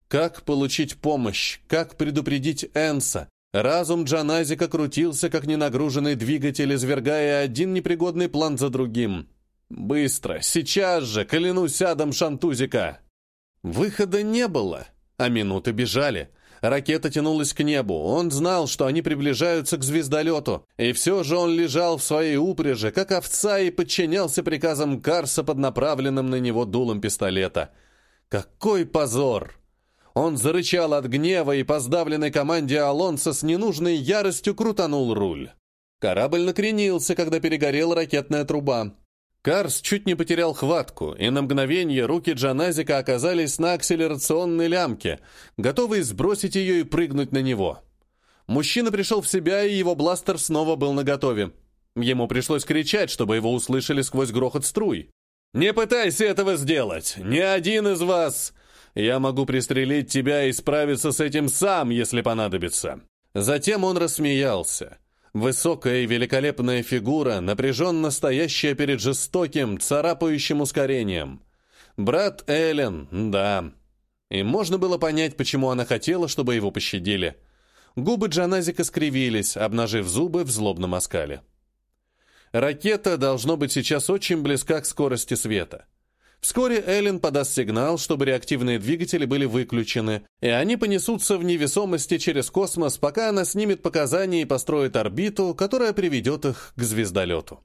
Как получить помощь? Как предупредить Энса? Разум Джаназика крутился, как ненагруженный двигатель, извергая один непригодный план за другим. «Быстро! Сейчас же! Клянусь адом Шантузика!» Выхода не было, а минуты бежали. Ракета тянулась к небу. Он знал, что они приближаются к звездолету, и все же он лежал в своей упряжи, как овца, и подчинялся приказам Карса под направленным на него дулом пистолета. «Какой позор!» Он зарычал от гнева и по сдавленной команде Алонса с ненужной яростью крутанул руль. Корабль накренился, когда перегорела ракетная труба. Карс чуть не потерял хватку, и на мгновение руки Джаназика оказались на акселерационной лямке, готовые сбросить ее и прыгнуть на него. Мужчина пришел в себя, и его бластер снова был наготове. Ему пришлось кричать, чтобы его услышали сквозь грохот струй. «Не пытайся этого сделать! Ни один из вас! Я могу пристрелить тебя и справиться с этим сам, если понадобится». Затем он рассмеялся. Высокая и великолепная фигура, напряженно стоящая перед жестоким, царапающим ускорением. Брат Эллен, да. И можно было понять, почему она хотела, чтобы его пощадили. Губы Джаназика скривились, обнажив зубы в злобном оскале. Ракета должно быть сейчас очень близка к скорости света. Вскоре Эллен подаст сигнал, чтобы реактивные двигатели были выключены, и они понесутся в невесомости через космос, пока она снимет показания и построит орбиту, которая приведет их к звездолету.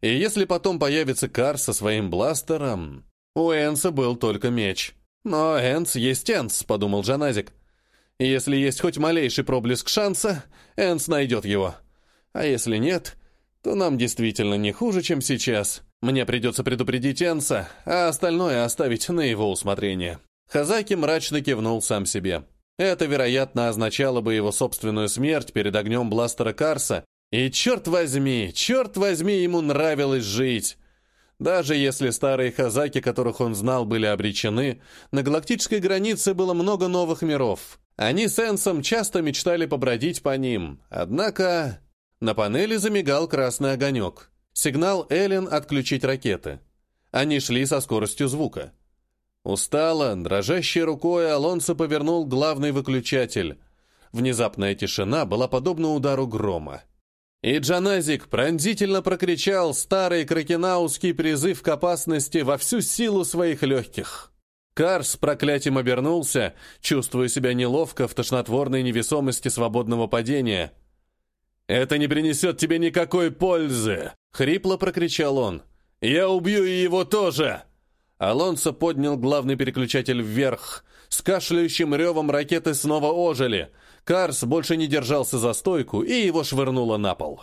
И если потом появится Кар со своим бластером... У Энса был только меч. Но Энс есть Энс, подумал Джаназик. Если есть хоть малейший проблеск шанса, Энс найдет его. А если нет, то нам действительно не хуже, чем сейчас. Мне придется предупредить Энса, а остальное оставить на его усмотрение». Хазаки мрачно кивнул сам себе. Это, вероятно, означало бы его собственную смерть перед огнем бластера Карса, и черт возьми, черт возьми, ему нравилось жить. Даже если старые хазаки, которых он знал, были обречены, на галактической границе было много новых миров. Они с Энсом часто мечтали побродить по ним, однако на панели замигал красный огонек. Сигнал Эллен отключить ракеты. Они шли со скоростью звука. Устало, дрожащей рукой Алонсо повернул главный выключатель. Внезапная тишина была подобна удару грома. И Джаназик пронзительно прокричал старый кракенаузский призыв к опасности во всю силу своих легких. Карс проклятием обернулся, чувствуя себя неловко в тошнотворной невесомости свободного падения — «Это не принесет тебе никакой пользы!» — хрипло прокричал он. «Я убью и его тоже!» Алонсо поднял главный переключатель вверх. С кашляющим ревом ракеты снова ожили. Карс больше не держался за стойку, и его швырнуло на пол.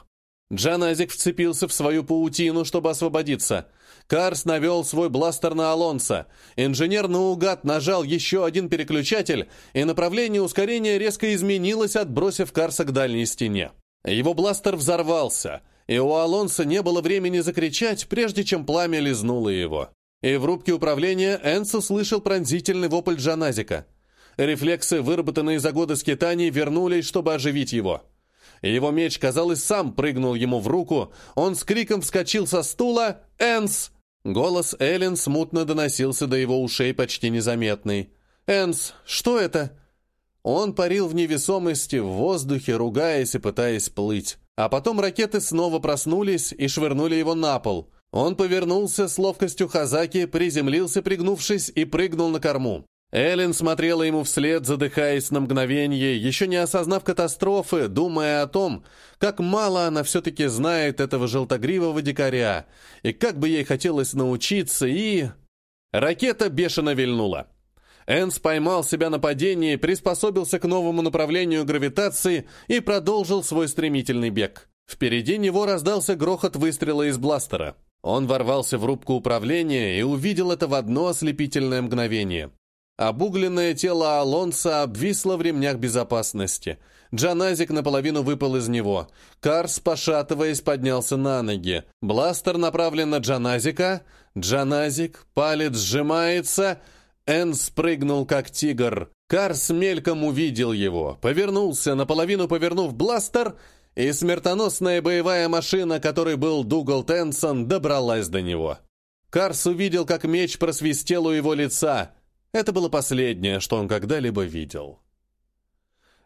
Джаназик вцепился в свою паутину, чтобы освободиться. Карс навел свой бластер на Алонса. Инженер наугад нажал еще один переключатель, и направление ускорения резко изменилось, отбросив Карса к дальней стене. Его бластер взорвался, и у Алонса не было времени закричать, прежде чем пламя лизнуло его. И в рубке управления Энс услышал пронзительный вопль Джаназика. Рефлексы, выработанные за годы скитаний, вернулись, чтобы оживить его. Его меч, казалось, сам прыгнул ему в руку. Он с криком вскочил со стула. «Энс!» Голос Эллен смутно доносился до его ушей почти незаметный. «Энс, что это?» Он парил в невесомости, в воздухе, ругаясь и пытаясь плыть. А потом ракеты снова проснулись и швырнули его на пол. Он повернулся с ловкостью Хазаки, приземлился, пригнувшись, и прыгнул на корму. Эллен смотрела ему вслед, задыхаясь на мгновение, еще не осознав катастрофы, думая о том, как мало она все-таки знает этого желтогривого дикаря, и как бы ей хотелось научиться, и... Ракета бешено вильнула. Энс поймал себя на падении, приспособился к новому направлению гравитации и продолжил свой стремительный бег. Впереди него раздался грохот выстрела из бластера. Он ворвался в рубку управления и увидел это в одно ослепительное мгновение. Обугленное тело Алонса обвисло в ремнях безопасности. Джаназик наполовину выпал из него. Карс, пошатываясь, поднялся на ноги. Бластер направлен на Джаназика. Джаназик, палец сжимается. Эн спрыгнул, как тигр. Карс мельком увидел его, повернулся, наполовину повернув бластер, и смертоносная боевая машина, которой был Дугал Тенсон, добралась до него. Карс увидел, как меч просвистел у его лица — это было последнее, что он когда-либо видел.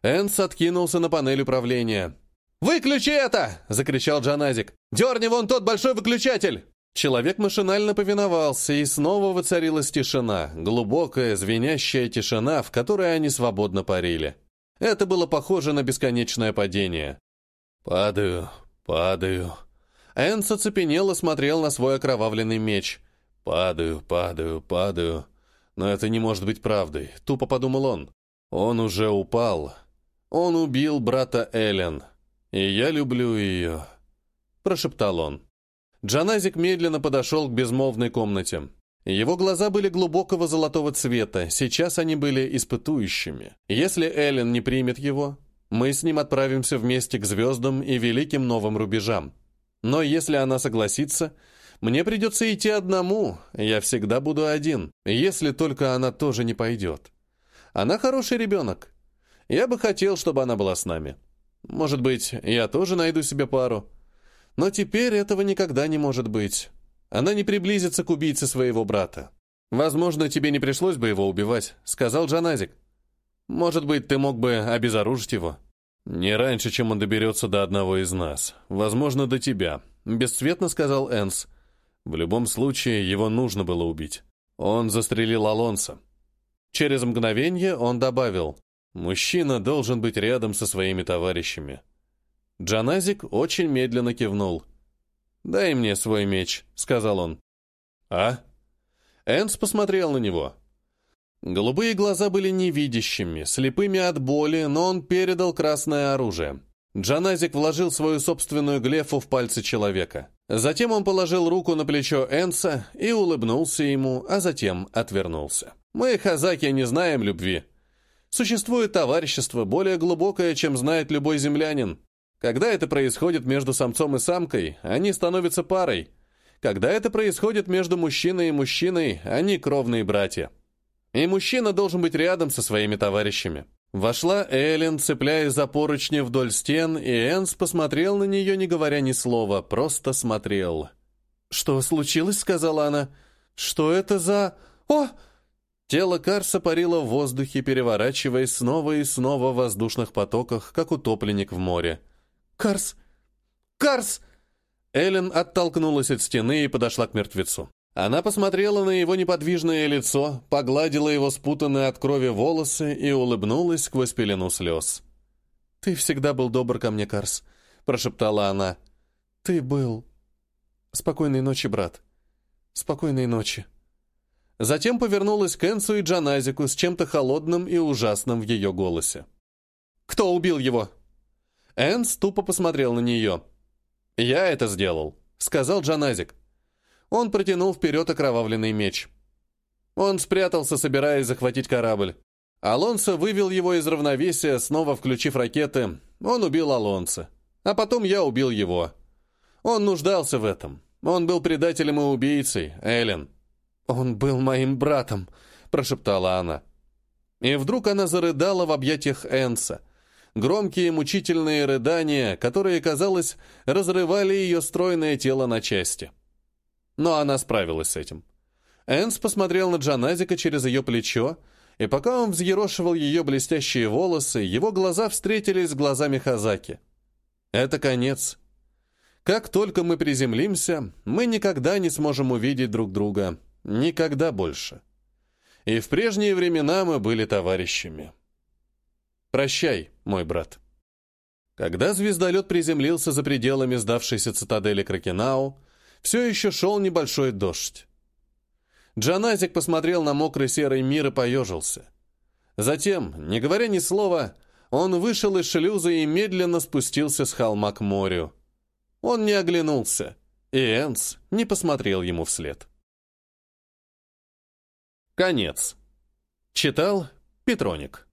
Энс откинулся на панель управления. «Выключи это!» — закричал Джаназик. «Дерни вон тот большой выключатель!» Человек машинально повиновался, и снова воцарилась тишина, глубокая, звенящая тишина, в которой они свободно парили. Это было похоже на бесконечное падение. «Падаю, падаю». Энс оцепенело смотрел на свой окровавленный меч. «Падаю, падаю, падаю». Но это не может быть правдой, тупо подумал он. Он уже упал. Он убил брата Эллен. И я люблю ее. Прошептал он. Джаназик медленно подошел к безмолвной комнате. Его глаза были глубокого золотого цвета, сейчас они были испытующими. Если Эллен не примет его, мы с ним отправимся вместе к звездам и великим новым рубежам. Но если она согласится, мне придется идти одному, я всегда буду один, если только она тоже не пойдет. Она хороший ребенок. Я бы хотел, чтобы она была с нами. Может быть, я тоже найду себе пару. Но теперь этого никогда не может быть. Она не приблизится к убийце своего брата. «Возможно, тебе не пришлось бы его убивать», — сказал Джаназик. «Может быть, ты мог бы обезоружить его?» «Не раньше, чем он доберется до одного из нас. Возможно, до тебя», — бесцветно сказал Энс. В любом случае, его нужно было убить. Он застрелил Алонса. Через мгновение он добавил, «Мужчина должен быть рядом со своими товарищами». Джаназик очень медленно кивнул. «Дай мне свой меч», — сказал он. «А?» Энс посмотрел на него. Голубые глаза были невидящими, слепыми от боли, но он передал красное оружие. Джаназик вложил свою собственную глефу в пальцы человека. Затем он положил руку на плечо Энса и улыбнулся ему, а затем отвернулся. «Мы, хазаки, не знаем любви. Существует товарищество более глубокое, чем знает любой землянин. Когда это происходит между самцом и самкой, они становятся парой. Когда это происходит между мужчиной и мужчиной, они кровные братья. И мужчина должен быть рядом со своими товарищами. Вошла Эллен, цепляясь за поручни вдоль стен, и Энс посмотрел на нее, не говоря ни слова, просто смотрел. «Что случилось?» — сказала она. «Что это за... О!» Тело Карса парило в воздухе, переворачиваясь снова и снова в воздушных потоках, как утопленник в море. «Карс! Карс!» Эллен оттолкнулась от стены и подошла к мертвецу. Она посмотрела на его неподвижное лицо, погладила его спутанные от крови волосы и улыбнулась сквозь пелену слез. «Ты всегда был добр ко мне, Карс», — прошептала она. «Ты был...» «Спокойной ночи, брат. Спокойной ночи». Затем повернулась к Энсу и Джаназику с чем-то холодным и ужасным в ее голосе. «Кто убил его?» Энс тупо посмотрел на нее. «Я это сделал», — сказал Джаназик. Он протянул вперед окровавленный меч. Он спрятался, собираясь захватить корабль. Алонсо вывел его из равновесия, снова включив ракеты. Он убил Алонсо. А потом я убил его. Он нуждался в этом. Он был предателем и убийцей, Эллен. «Он был моим братом», — прошептала она. И вдруг она зарыдала в объятиях Энса. Громкие мучительные рыдания, которые, казалось, разрывали ее стройное тело на части. Но она справилась с этим. Энс посмотрел на Джаназика через ее плечо, и пока он взъерошивал ее блестящие волосы, его глаза встретились с глазами Хазаки. Это конец. Как только мы приземлимся, мы никогда не сможем увидеть друг друга. Никогда больше. И в прежние времена мы были товарищами. Прощай, мой брат. Когда звездолет приземлился за пределами сдавшейся цитадели Кракенау, все еще шел небольшой дождь. Джаназик посмотрел на мокрый серый мир и поежился. Затем, не говоря ни слова, он вышел из шлюза и медленно спустился с холма к морю. Он не оглянулся, и Энс не посмотрел ему вслед. Конец. Читал Петроник.